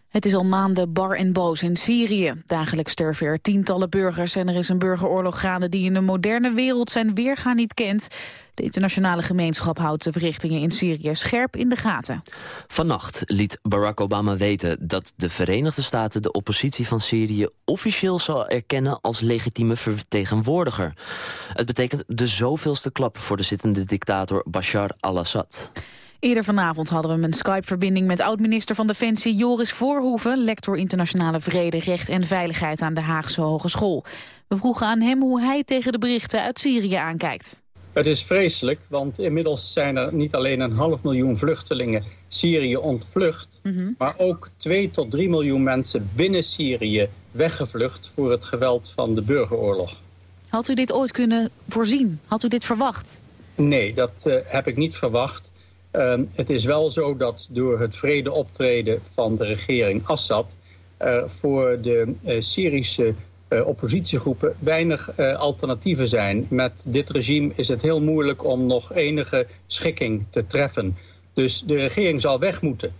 Het is al maanden bar en boos in Syrië. Dagelijks sterven er tientallen burgers en er is een burgeroorlog gaande die in de moderne wereld zijn weerga niet kent. De internationale gemeenschap houdt de verrichtingen in Syrië scherp in de gaten. Vannacht liet Barack Obama weten dat de Verenigde Staten de oppositie van Syrië officieel zal erkennen als legitieme vertegenwoordiger. Het betekent de zoveelste klap voor de zittende dictator Bashar al-Assad. Eerder vanavond hadden we een Skype-verbinding met oud-minister van Defensie Joris Voorhoeven, lector internationale vrede, recht en veiligheid aan de Haagse Hogeschool. We vroegen aan hem hoe hij tegen de berichten uit Syrië aankijkt. Het is vreselijk, want inmiddels zijn er niet alleen een half miljoen vluchtelingen Syrië ontvlucht, mhm. maar ook 2 tot 3 miljoen mensen binnen Syrië weggevlucht voor het geweld van de burgeroorlog. Had u dit ooit kunnen voorzien? Had u dit verwacht? Nee, dat uh, heb ik niet verwacht. Uh, het is wel zo dat door het vrede optreden van de regering Assad... Uh, voor de uh, Syrische uh, oppositiegroepen weinig alternatieven zijn. Met dit regime is het heel moeilijk om nog enige schikking te treffen. Dus de regering zal weg moeten.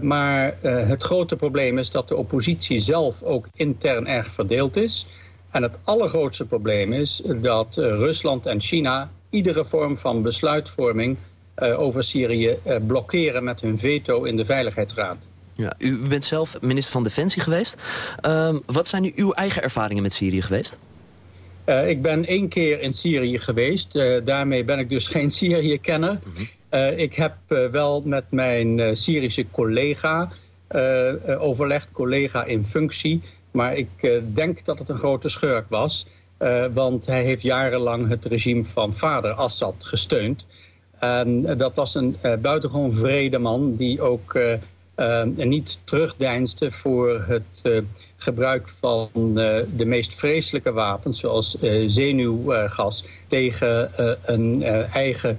maar het grote probleem is dat de oppositie zelf ook intern erg verdeeld is. En het allergrootste probleem is dat Rusland en China iedere vorm van besluitvorming over Syrië uh, blokkeren met hun veto in de Veiligheidsraad. Ja, u bent zelf minister van Defensie geweest. Uh, wat zijn nu uw eigen ervaringen met Syrië geweest? Uh, ik ben één keer in Syrië geweest. daarmee ben ik dus geen Syrië-kenner. Mm ik heb wel met mijn Syrische collega overlegd, collega in functie. Maar ik denk dat het een grote schurk was. want hij heeft jarenlang het regime van vader Assad gesteund. En dat was een buitengewoon vrede man die ook niet terugdeinsde voor het gebruik van de meest vreselijke wapens, zoals zenuwgas, tegen een eigen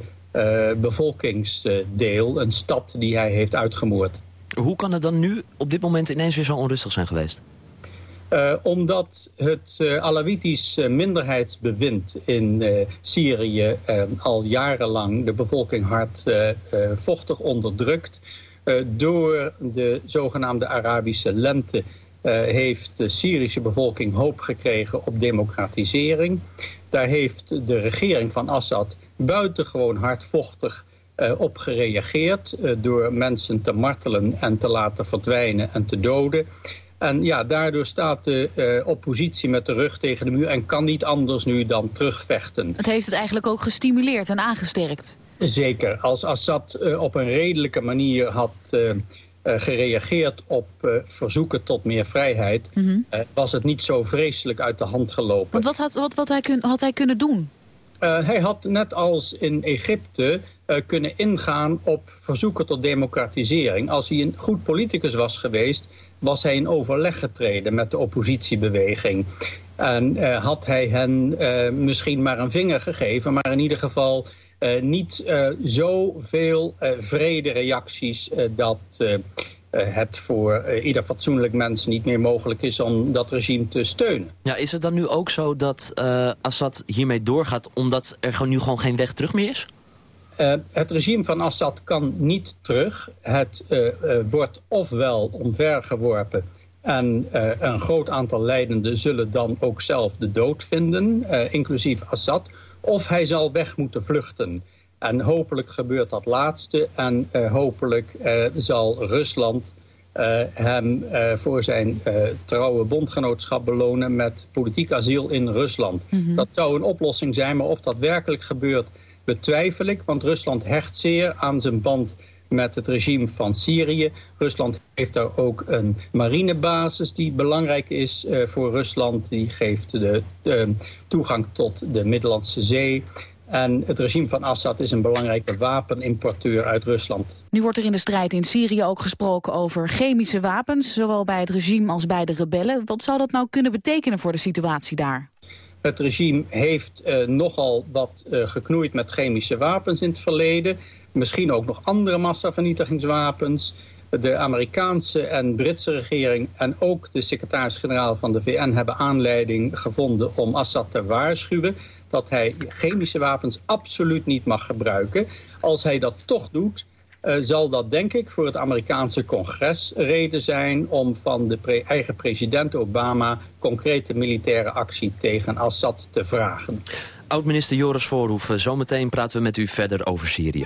bevolkingsdeel, een stad die hij heeft uitgemoord. Hoe kan het dan nu op dit moment ineens weer zo onrustig zijn geweest? Uh, omdat het uh, Alawitisch uh, minderheidsbewind in Syrië al jarenlang de bevolking hard vochtig onderdrukt. door de zogenaamde Arabische lente heeft de Syrische bevolking hoop gekregen op democratisering. Daar heeft de regering van Assad buitengewoon hardvochtig op gereageerd... door mensen te martelen en te laten verdwijnen en te doden... En ja, daardoor staat de uh, oppositie met de rug tegen de muur... en kan niet anders nu dan terugvechten. Het heeft het eigenlijk ook gestimuleerd en aangesterkt. Zeker. Als Assad uh, op een redelijke manier had uh, gereageerd op verzoeken tot meer vrijheid... Mm -hmm. was het niet zo vreselijk uit de hand gelopen. Want wat had, wat, wat hij kun, had hij kunnen doen? hij had net als in Egypte kunnen ingaan op verzoeken tot democratisering. Als hij een goed politicus was geweest was hij in overleg getreden met de oppositiebeweging. En uh, had hij hen uh, misschien maar een vinger gegeven, maar in ieder geval uh, niet zoveel vrede reacties dat het voor ieder fatsoenlijk mens niet meer mogelijk is om dat regime te steunen. Ja, is het dan nu ook zo dat Assad hiermee doorgaat omdat er gewoon nu gewoon geen weg terug meer is? Uh, het regime van Assad kan niet terug. Het uh, uh, wordt ofwel omvergeworpen en een groot aantal leidenden zullen dan ook zelf de dood vinden, inclusief Assad. Of hij zal weg moeten vluchten. En hopelijk gebeurt dat laatste en hopelijk zal Rusland hem voor zijn trouwe bondgenootschap belonen met politiek asiel in Rusland. Mm -hmm. Dat zou een oplossing zijn, maar of dat werkelijk gebeurt betwijfel ik, want Rusland hecht zeer aan zijn band met het regime van Syrië. Rusland heeft daar ook een marinebasis die belangrijk is uh, voor Rusland. Die geeft de, de toegang tot de Middellandse Zee. En het regime van Assad is een belangrijke wapenimporteur uit Rusland. Nu wordt er in de strijd in Syrië ook gesproken over chemische wapens... zowel bij het regime als bij de rebellen. Wat zou dat nou kunnen betekenen voor de situatie daar? Het regime heeft uh, nogal wat uh, geknoeid met chemische wapens in het verleden. Misschien ook nog andere massavernietigingswapens. De Amerikaanse en Britse regering en ook de secretaris-generaal van de VN hebben aanleiding gevonden om Assad te waarschuwen dat hij chemische wapens absoluut niet mag gebruiken. Als hij dat toch doet, uh, zal dat denk ik voor het Amerikaanse congres reden zijn om van de eigen president Obama concrete militaire actie tegen Assad te vragen. Oud-minister Joris Voorhoeven, zometeen praten we met u verder over Syrië.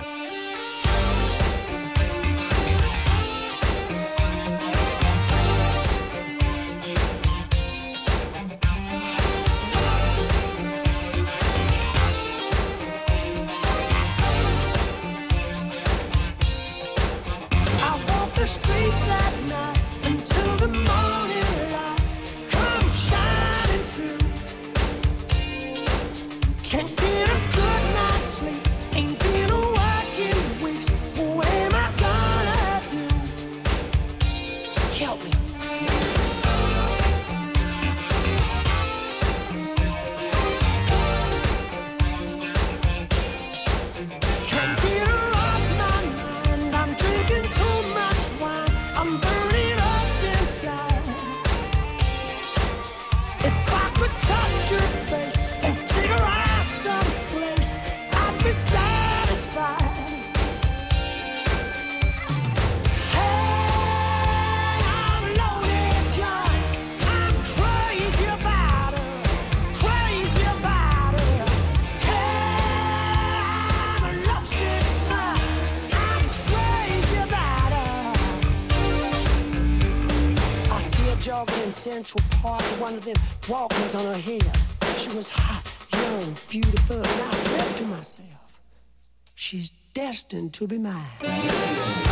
Destined to be mine.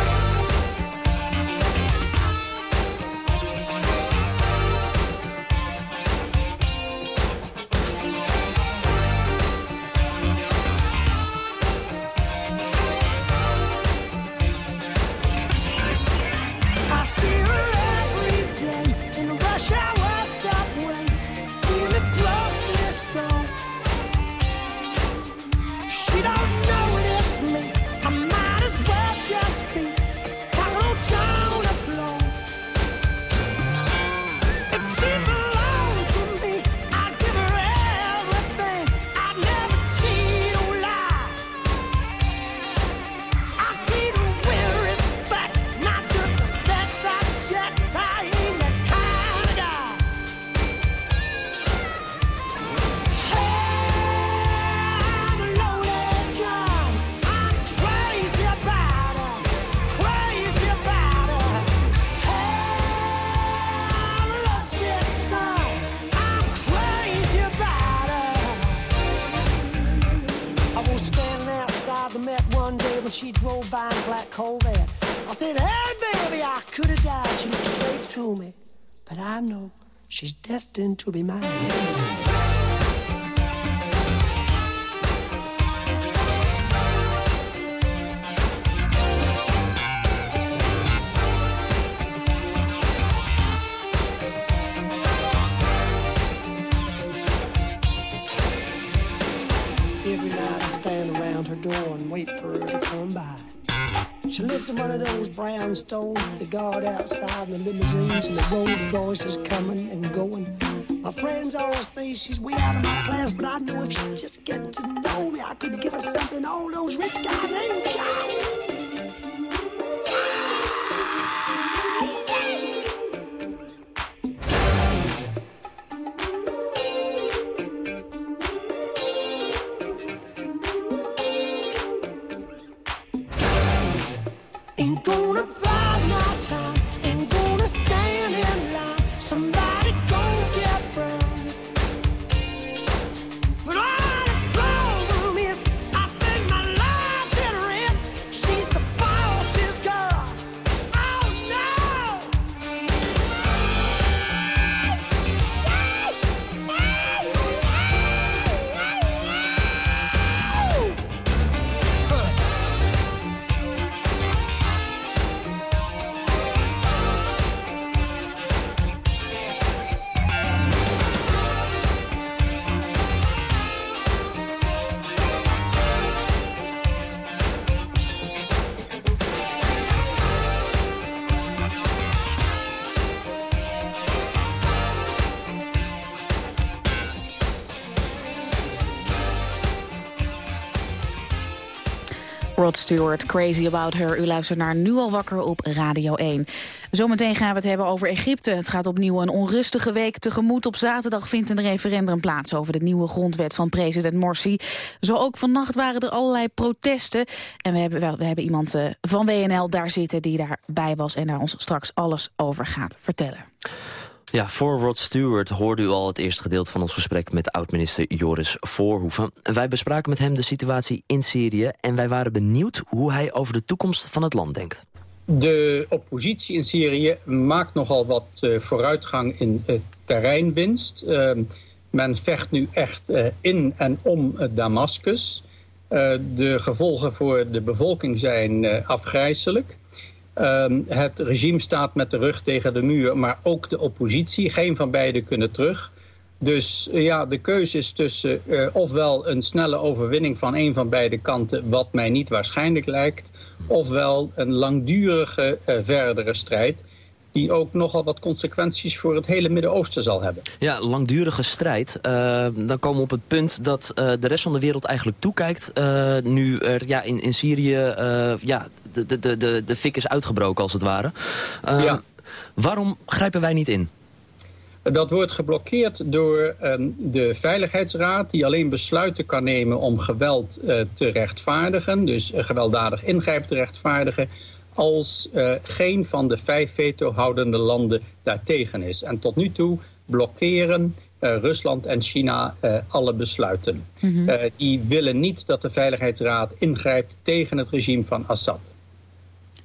Destined to be mine. Every night I stand around her door and wait for her to come by. She lives in one of those brownstones, the guard outside, and the limousines, and the Rolls Royces coming she's way out of my class, but I know if she just Rod Stewart, Crazy About Her. U luistert naar Nu al wakker op Radio 1. Zometeen gaan we het hebben over Egypte. Het gaat opnieuw een onrustige week tegemoet. Op zaterdag vindt een referendum plaats over de nieuwe grondwet van president Morsi. Zo ook vannacht waren er allerlei protesten. En we hebben, we hebben iemand eh, van WNL daar zitten die daarbij was... en daar ons straks alles over gaat vertellen. Ja, voor Rod Stewart hoorde u al het eerste gedeelte van ons gesprek met oud-minister Joris Voorhoeven. Wij bespraken met hem de situatie in Syrië en wij waren benieuwd hoe hij over de toekomst van het land denkt. De oppositie in Syrië maakt nogal wat uh, vooruitgang in uh, terreinwinst. Uh, men vecht nu echt uh, in en om Damascus. de gevolgen voor de bevolking zijn afgrijzelijk. Um, het regime staat met de rug tegen de muur, maar ook de oppositie. Geen van beiden kunnen terug. Dus uh, ja, de keuze is tussen uh, ofwel een snelle overwinning van een van beide kanten... wat mij niet waarschijnlijk lijkt... ofwel een langdurige uh, verdere strijd die ook nogal wat consequenties voor het hele Midden-Oosten zal hebben. Ja, langdurige strijd. Uh, dan komen we op het punt dat uh, de rest van de wereld eigenlijk toekijkt. Uh, nu er ja, in, in Syrië ja, de, de, de, de fik is uitgebroken als het ware. Ja. Waarom grijpen wij niet in? Dat wordt geblokkeerd door um, de Veiligheidsraad... die alleen besluiten kan nemen om geweld uh, te rechtvaardigen. Dus uh, gewelddadig ingrijpen te rechtvaardigen als uh, geen van de vijf veto-houdende landen daartegen is. En tot nu toe blokkeren uh, Rusland en China uh, alle besluiten. Mm -hmm. die willen niet dat de Veiligheidsraad ingrijpt tegen het regime van Assad.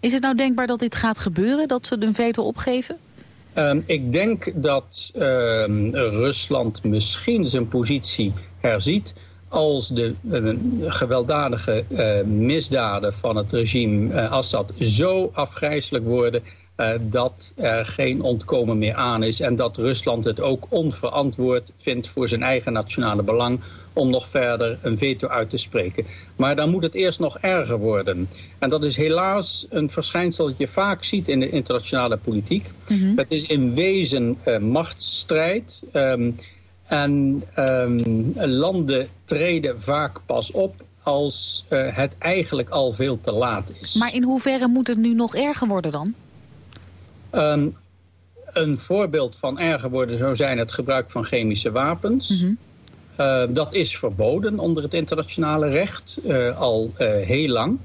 Is het nou denkbaar dat dit gaat gebeuren, dat ze hun veto opgeven? Um, ik denk dat um, Rusland misschien zijn positie herziet als de uh, gewelddadige uh, misdaden van het regime uh, Assad zo afgrijzelijk worden dat er geen ontkomen meer aan is en dat Rusland het ook onverantwoord vindt voor zijn eigen nationale belang om nog verder een veto uit te spreken. Maar dan moet het eerst nog erger worden. En dat is helaas een verschijnsel dat je vaak ziet in de internationale politiek. Mm -hmm. Het is in wezen machtsstrijd. Um, en um, landen treden vaak pas op als uh, het eigenlijk al veel te laat is. Maar in hoeverre moet het nu nog erger worden dan? Um, een voorbeeld van erger worden zou zijn het gebruik van chemische wapens. Mm -hmm. uh, dat is verboden onder het internationale recht uh, al heel lang.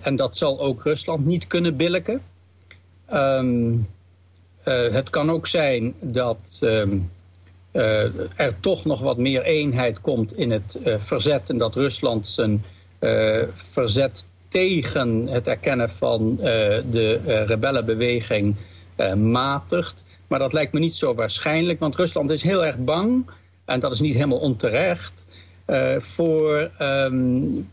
En dat zal ook Rusland niet kunnen billiken. het kan ook zijn dat er toch nog wat meer eenheid komt in het uh, verzet... en dat Rusland zijn uh, verzet tegen het erkennen van de rebellenbeweging matigt. Maar dat lijkt me niet zo waarschijnlijk, want Rusland is heel erg bang... en dat is niet helemaal onterecht... voor um,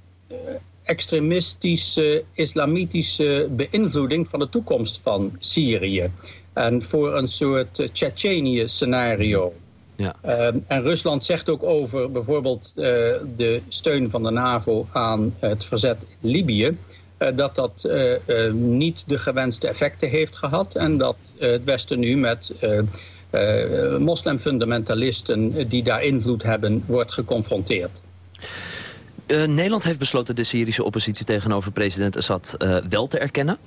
extremistische, islamitische beïnvloeding van de toekomst van Syrië. En voor een soort Tsjetsjenië-scenario. Ja. Ehm, en Rusland zegt ook over bijvoorbeeld uh, de steun van de NAVO aan het verzet in Libië... Uh, dat dat uh, niet de gewenste effecten heeft gehad... en dat het Westen nu met moslimfundamentalisten die daar invloed hebben... wordt geconfronteerd. Nederland heeft besloten de Syrische oppositie tegenover president Assad wel te erkennen.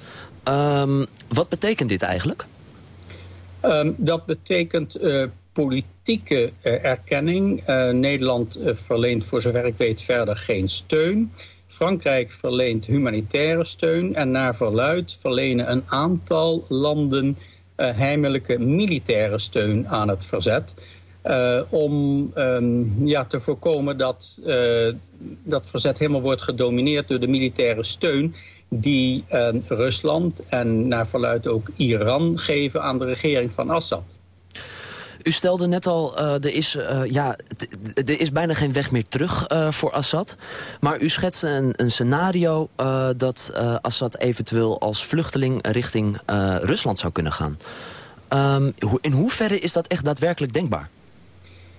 Um, wat betekent dit eigenlijk? Um, dat betekent politieke uh, erkenning. Uh, Nederland uh, verleent voor zover ik weet verder geen steun. Frankrijk verleent humanitaire steun en naar verluid verlenen een aantal landen heimelijke militaire steun aan het verzet. om um, ja, te voorkomen dat dat verzet helemaal wordt gedomineerd door de militaire steun die Rusland en naar verluid ook Iran geven aan de regering van Assad. U stelde net al, uh, er, is, uh, ja, er is bijna geen weg meer terug uh, voor Assad. Maar u schetste een, een scenario dat Assad eventueel als vluchteling richting Rusland zou kunnen gaan. Um, in hoeverre is dat echt daadwerkelijk denkbaar?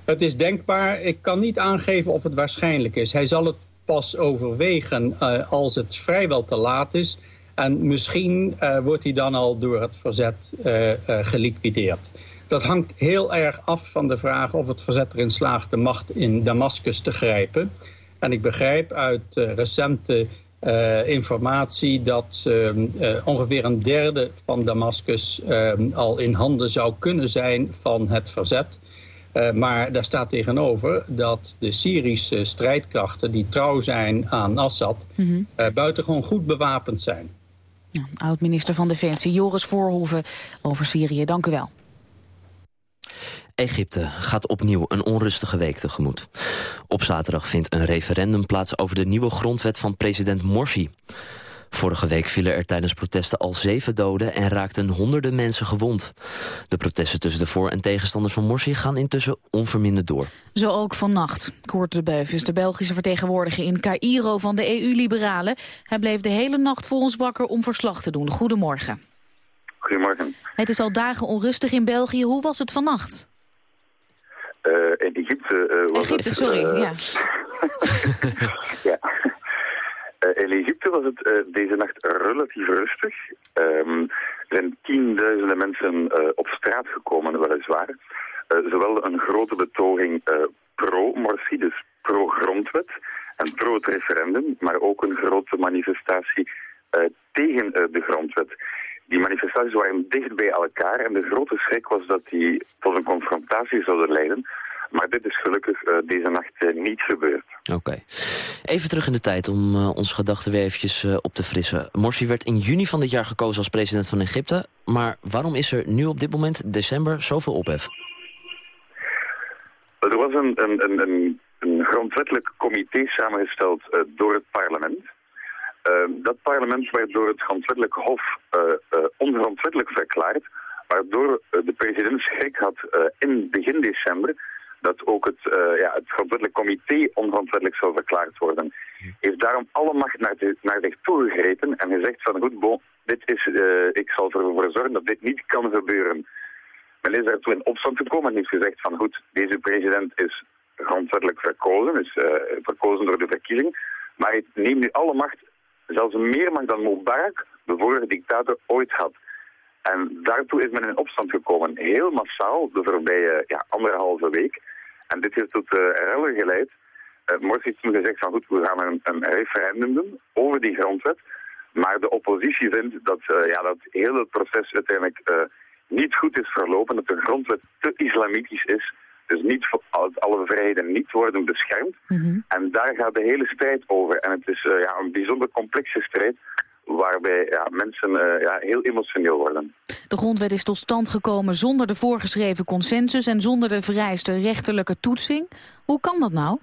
Het is denkbaar. Ik kan niet aangeven of het waarschijnlijk is. Hij zal het pas overwegen als het vrijwel te laat is. En misschien wordt hij dan al door het verzet geliquideerd. Dat hangt heel erg af van de vraag of het verzet erin slaagt de macht in Damascus te grijpen. En ik begrijp uit uh, recente uh, informatie dat uh, ongeveer een derde van Damascus ehm, al in handen zou kunnen zijn van het verzet. maar daar staat tegenover dat de Syrische strijdkrachten die trouw zijn aan Assad mm -hmm. buitengewoon goed bewapend zijn. Oud-minister van Defensie Joris Voorhoeven over Syrië, dank u wel. Egypte gaat opnieuw een onrustige week tegemoet. Op zaterdag vindt een referendum plaats over de nieuwe grondwet van president Morsi. Vorige week vielen er tijdens protesten al zeven doden en raakten honderden mensen gewond. De protesten tussen de voor- en tegenstanders van Morsi gaan intussen onverminderd door. Zo ook vannacht. Koert de Beuf is de Belgische vertegenwoordiger in Cairo van de EU-liberalen. Hij bleef de hele nacht voor ons wakker om verslag te doen. Goedemorgen. Goedemorgen. Het is al dagen onrustig in België. Hoe was het vannacht? Uh, in Egypte uh, was Egypte, het... sorry, uh, ja. ja. in Egypte was het deze nacht relatief rustig. Um, er zijn tienduizenden mensen op straat gekomen, weliswaar. zowel een grote betoging pro-Morsi, dus pro-grondwet, en pro het referendum, maar ook een grote manifestatie tegen de grondwet. Die manifestaties waren dicht bij elkaar en de grote schrik was dat die tot een confrontatie zouden leiden. Maar dit is gelukkig uh, deze nacht uh, niet gebeurd. Oké. Even terug in de tijd om uh, onze gedachten weer eventjes op te frissen. Morsi werd in juni van dit jaar gekozen als president van Egypte. Maar waarom is er nu op dit moment, december, zoveel ophef? Er was een, een, een, een grondwettelijk comité samengesteld door het parlement. Uh, dat parlement werd door het grondwettelijk hof uh, uh, ongrondwettelijk verklaard, waardoor de president schrik had in begin december dat ook het, ja, het grondwettelijk comité ongrondwettelijk zou verklaard worden. Heeft daarom alle macht naar, de, naar zich toegegrepen en gezegd van goed, dit is, ik zal ervoor zorgen dat dit niet kan gebeuren. Men is daartoe in opstand gekomen en heeft gezegd van goed, deze president is grondwettelijk verkozen, is verkozen door de verkiezing, maar hij neemt nu alle macht zelfs meer macht dan Mubarak, de vorige dictator, ooit had. En daartoe is men in opstand gekomen, heel massaal, de voorbije ja, anderhalve week. En dit heeft tot uh, rellen geleid. Uh, Morsi heeft toen gezegd van goed, we gaan een, een, referendum doen over die grondwet. Maar de oppositie vindt dat, uh, ja, dat heel het proces uiteindelijk niet goed is verlopen, dat de grondwet te islamitisch is dus niet alle vrijheden niet worden beschermd. Mhm. En daar gaat de hele strijd over. En het is uh, ja, een bijzonder complexe strijd waarbij ja, mensen uh, ja, heel emotioneel worden. De grondwet is tot stand gekomen zonder de voorgeschreven consensus... en zonder de vereiste rechterlijke toetsing. Hoe kan dat nou?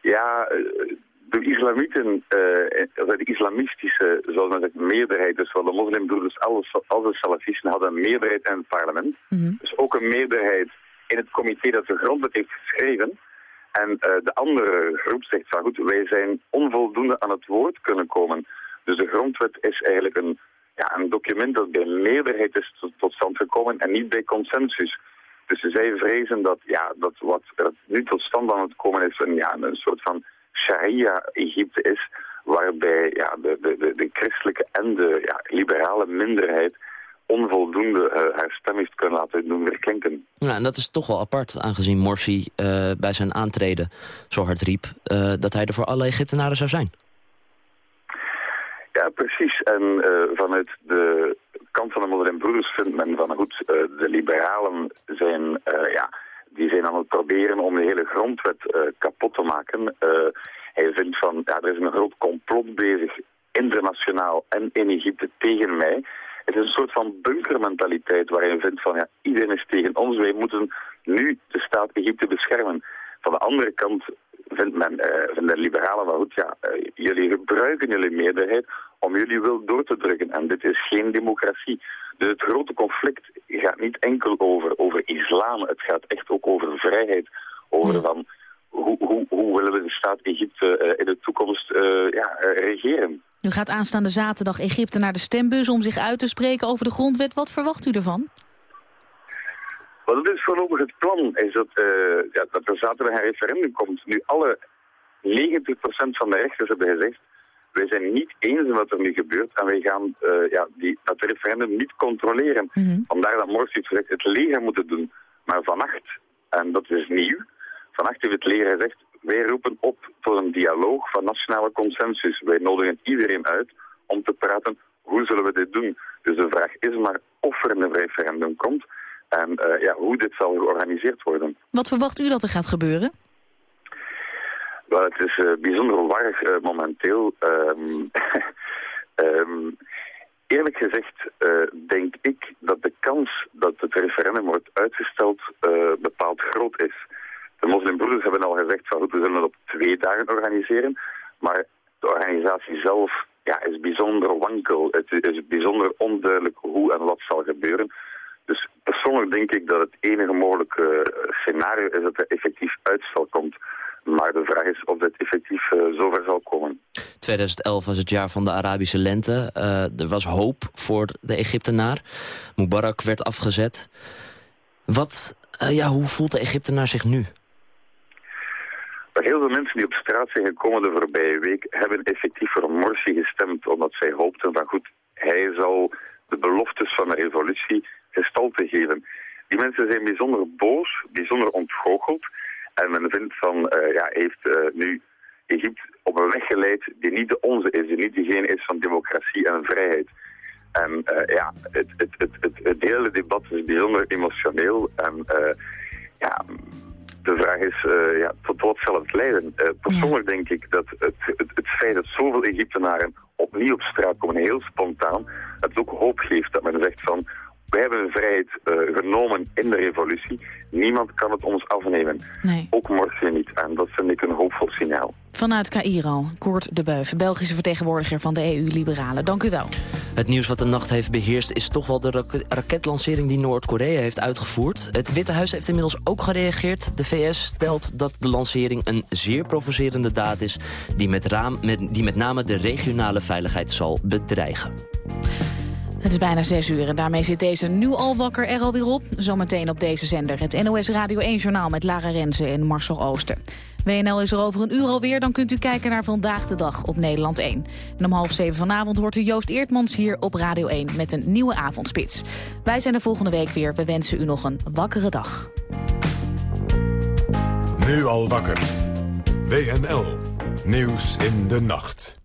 Ja, uh, de islamieten, uh, de islamistische, zoals men zegt, meerderheid, dus van de moslimbroeders, alle, alle salafisten hadden een meerderheid in het parlement. Mhm. Dus ook een meerderheid in het comité dat de grondwet heeft geschreven. En uh, de andere groep zegt van goed, wij zijn onvoldoende aan het woord kunnen komen. Dus de grondwet is eigenlijk een, ja, een document dat bij meerderheid is tot, tot stand gekomen en niet bij consensus. Dus zij vrezen dat, ja, dat wat er nu tot stand aan het komen is een, ja, een soort van Sharia-Egypte is, waarbij ja, de, de, de, christelijke en de ja, liberale minderheid onvoldoende uh, haar stem heeft kunnen laten doen weer klinken. Ja, en dat is toch wel apart, aangezien Morsi uh, bij zijn aantreden zo hard riep... Uh, dat hij er voor alle Egyptenaren zou zijn. Ja, precies. En vanuit de kant van de moslimbroeders vindt men van goed, de liberalen zijn ja, die zijn aan het proberen om de hele grondwet uh, kapot te maken. Uh, hij vindt van, ja, er is een groot complot bezig, internationaal en in Egypte tegen mij. Het is een soort van bunkermentaliteit waarin je vindt van, ja, iedereen is tegen ons, wij moeten nu de staat Egypte beschermen. Van de andere kant vindt men, uh, van de liberalen van goed, ja, jullie gebruiken jullie meerderheid om jullie wil door te drukken. En dit is geen democratie. Dus het grote conflict gaat niet enkel over, over islam. Het gaat echt ook over vrijheid. Over van hoe, hoe, hoe willen we de staat Egypte uh, in de toekomst ja, regeren. U gaat aanstaande zaterdag Egypte naar de stembus om zich uit te spreken over de grondwet. Wat verwacht u ervan? Wat het is voorlopig het plan, is dat, ja, dat er zaterdag een referendum komt. Nu alle 90% van de rechters hebben gezegd wij zijn niet eens wat er nu gebeurt en wij gaan uh, ja, die, dat referendum niet controleren. Mm Vandaar dat Morsi heeft gezegd, het leger moet het doen. Maar vannacht, en dat is nieuw, vannacht heeft het leger gezegd, wij roepen op tot een dialoog van nationale consensus. Wij nodigen iedereen uit om te praten, hoe zullen we dit doen? Dus de vraag is maar of er een referendum komt en uh, ja, hoe dit zal georganiseerd worden. Wat verwacht u dat er gaat gebeuren? Wel, het is uh, bijzonder warrig uh, momenteel. Um, um, eerlijk gezegd denk ik dat de kans dat het referendum wordt uitgesteld bepaald groot is. De moslimbroeders hebben al gezegd van goed, we zullen het op twee dagen organiseren. Maar de organisatie zelf ja, is bijzonder wankel. Het is bijzonder onduidelijk hoe en wat zal gebeuren. Dus persoonlijk denk ik dat het enige mogelijke scenario is dat er effectief uitstel komt. Maar de vraag is of dit effectief uh, zover zal komen. 2011 was het jaar van de Arabische lente. Uh, er was hoop voor de Egyptenaar. Mubarak werd afgezet. Wat, uh, ja, hoe voelt de Egyptenaar zich nu? Heel veel mensen die op straat zijn gekomen de voorbije week... hebben effectief voor Morsi gestemd... omdat zij hoopten van goed, hij zal de beloftes van de revolutie gestalte geven. Die mensen zijn bijzonder boos, bijzonder ontgoocheld... En men vindt van, uh, ja, heeft uh, nu Egypte op een weg geleid die niet de onze is, die niet degene is van democratie en vrijheid. En uh, ja, het, het, het, het, hele debat is bijzonder emotioneel. En ja, de vraag is, ja, tot wat zal het leiden? persoonlijk denk ik dat het, het, het feit dat zoveel Egyptenaren opnieuw op straat komen, heel spontaan, het ook hoop geeft dat men zegt van, wij hebben een vrijheid uh, genomen in de revolutie. Niemand kan het ons afnemen. Nee. Ook morgen niet. En dat vind ik een hoopvol signaal. Vanuit Cairo, Koert de Beuf, Belgische vertegenwoordiger van de EU-liberalen. Dank u wel. Het nieuws wat de nacht heeft beheerst is toch wel de raketlancering die Noord-Korea heeft uitgevoerd. Het Witte Huis heeft inmiddels ook gereageerd. De VS stelt dat de lancering een zeer provocerende daad is... die met, raam, met, die met name de regionale veiligheid zal bedreigen. Het is bijna 6 uur en daarmee zit deze nu al wakker er alweer op. Zometeen op deze zender het NOS Radio 1-journaal met Lara Renze en Marcel Ooster. WNL is er over een uur alweer, dan kunt u kijken naar Vandaag de Dag op Nederland 1. En om half zeven vanavond hoort u Joost Eertmans hier op Radio 1 met een nieuwe avondspits. Wij zijn er volgende week weer. We wensen u nog een wakkere dag. Nu al wakker. WNL. Nieuws in de nacht.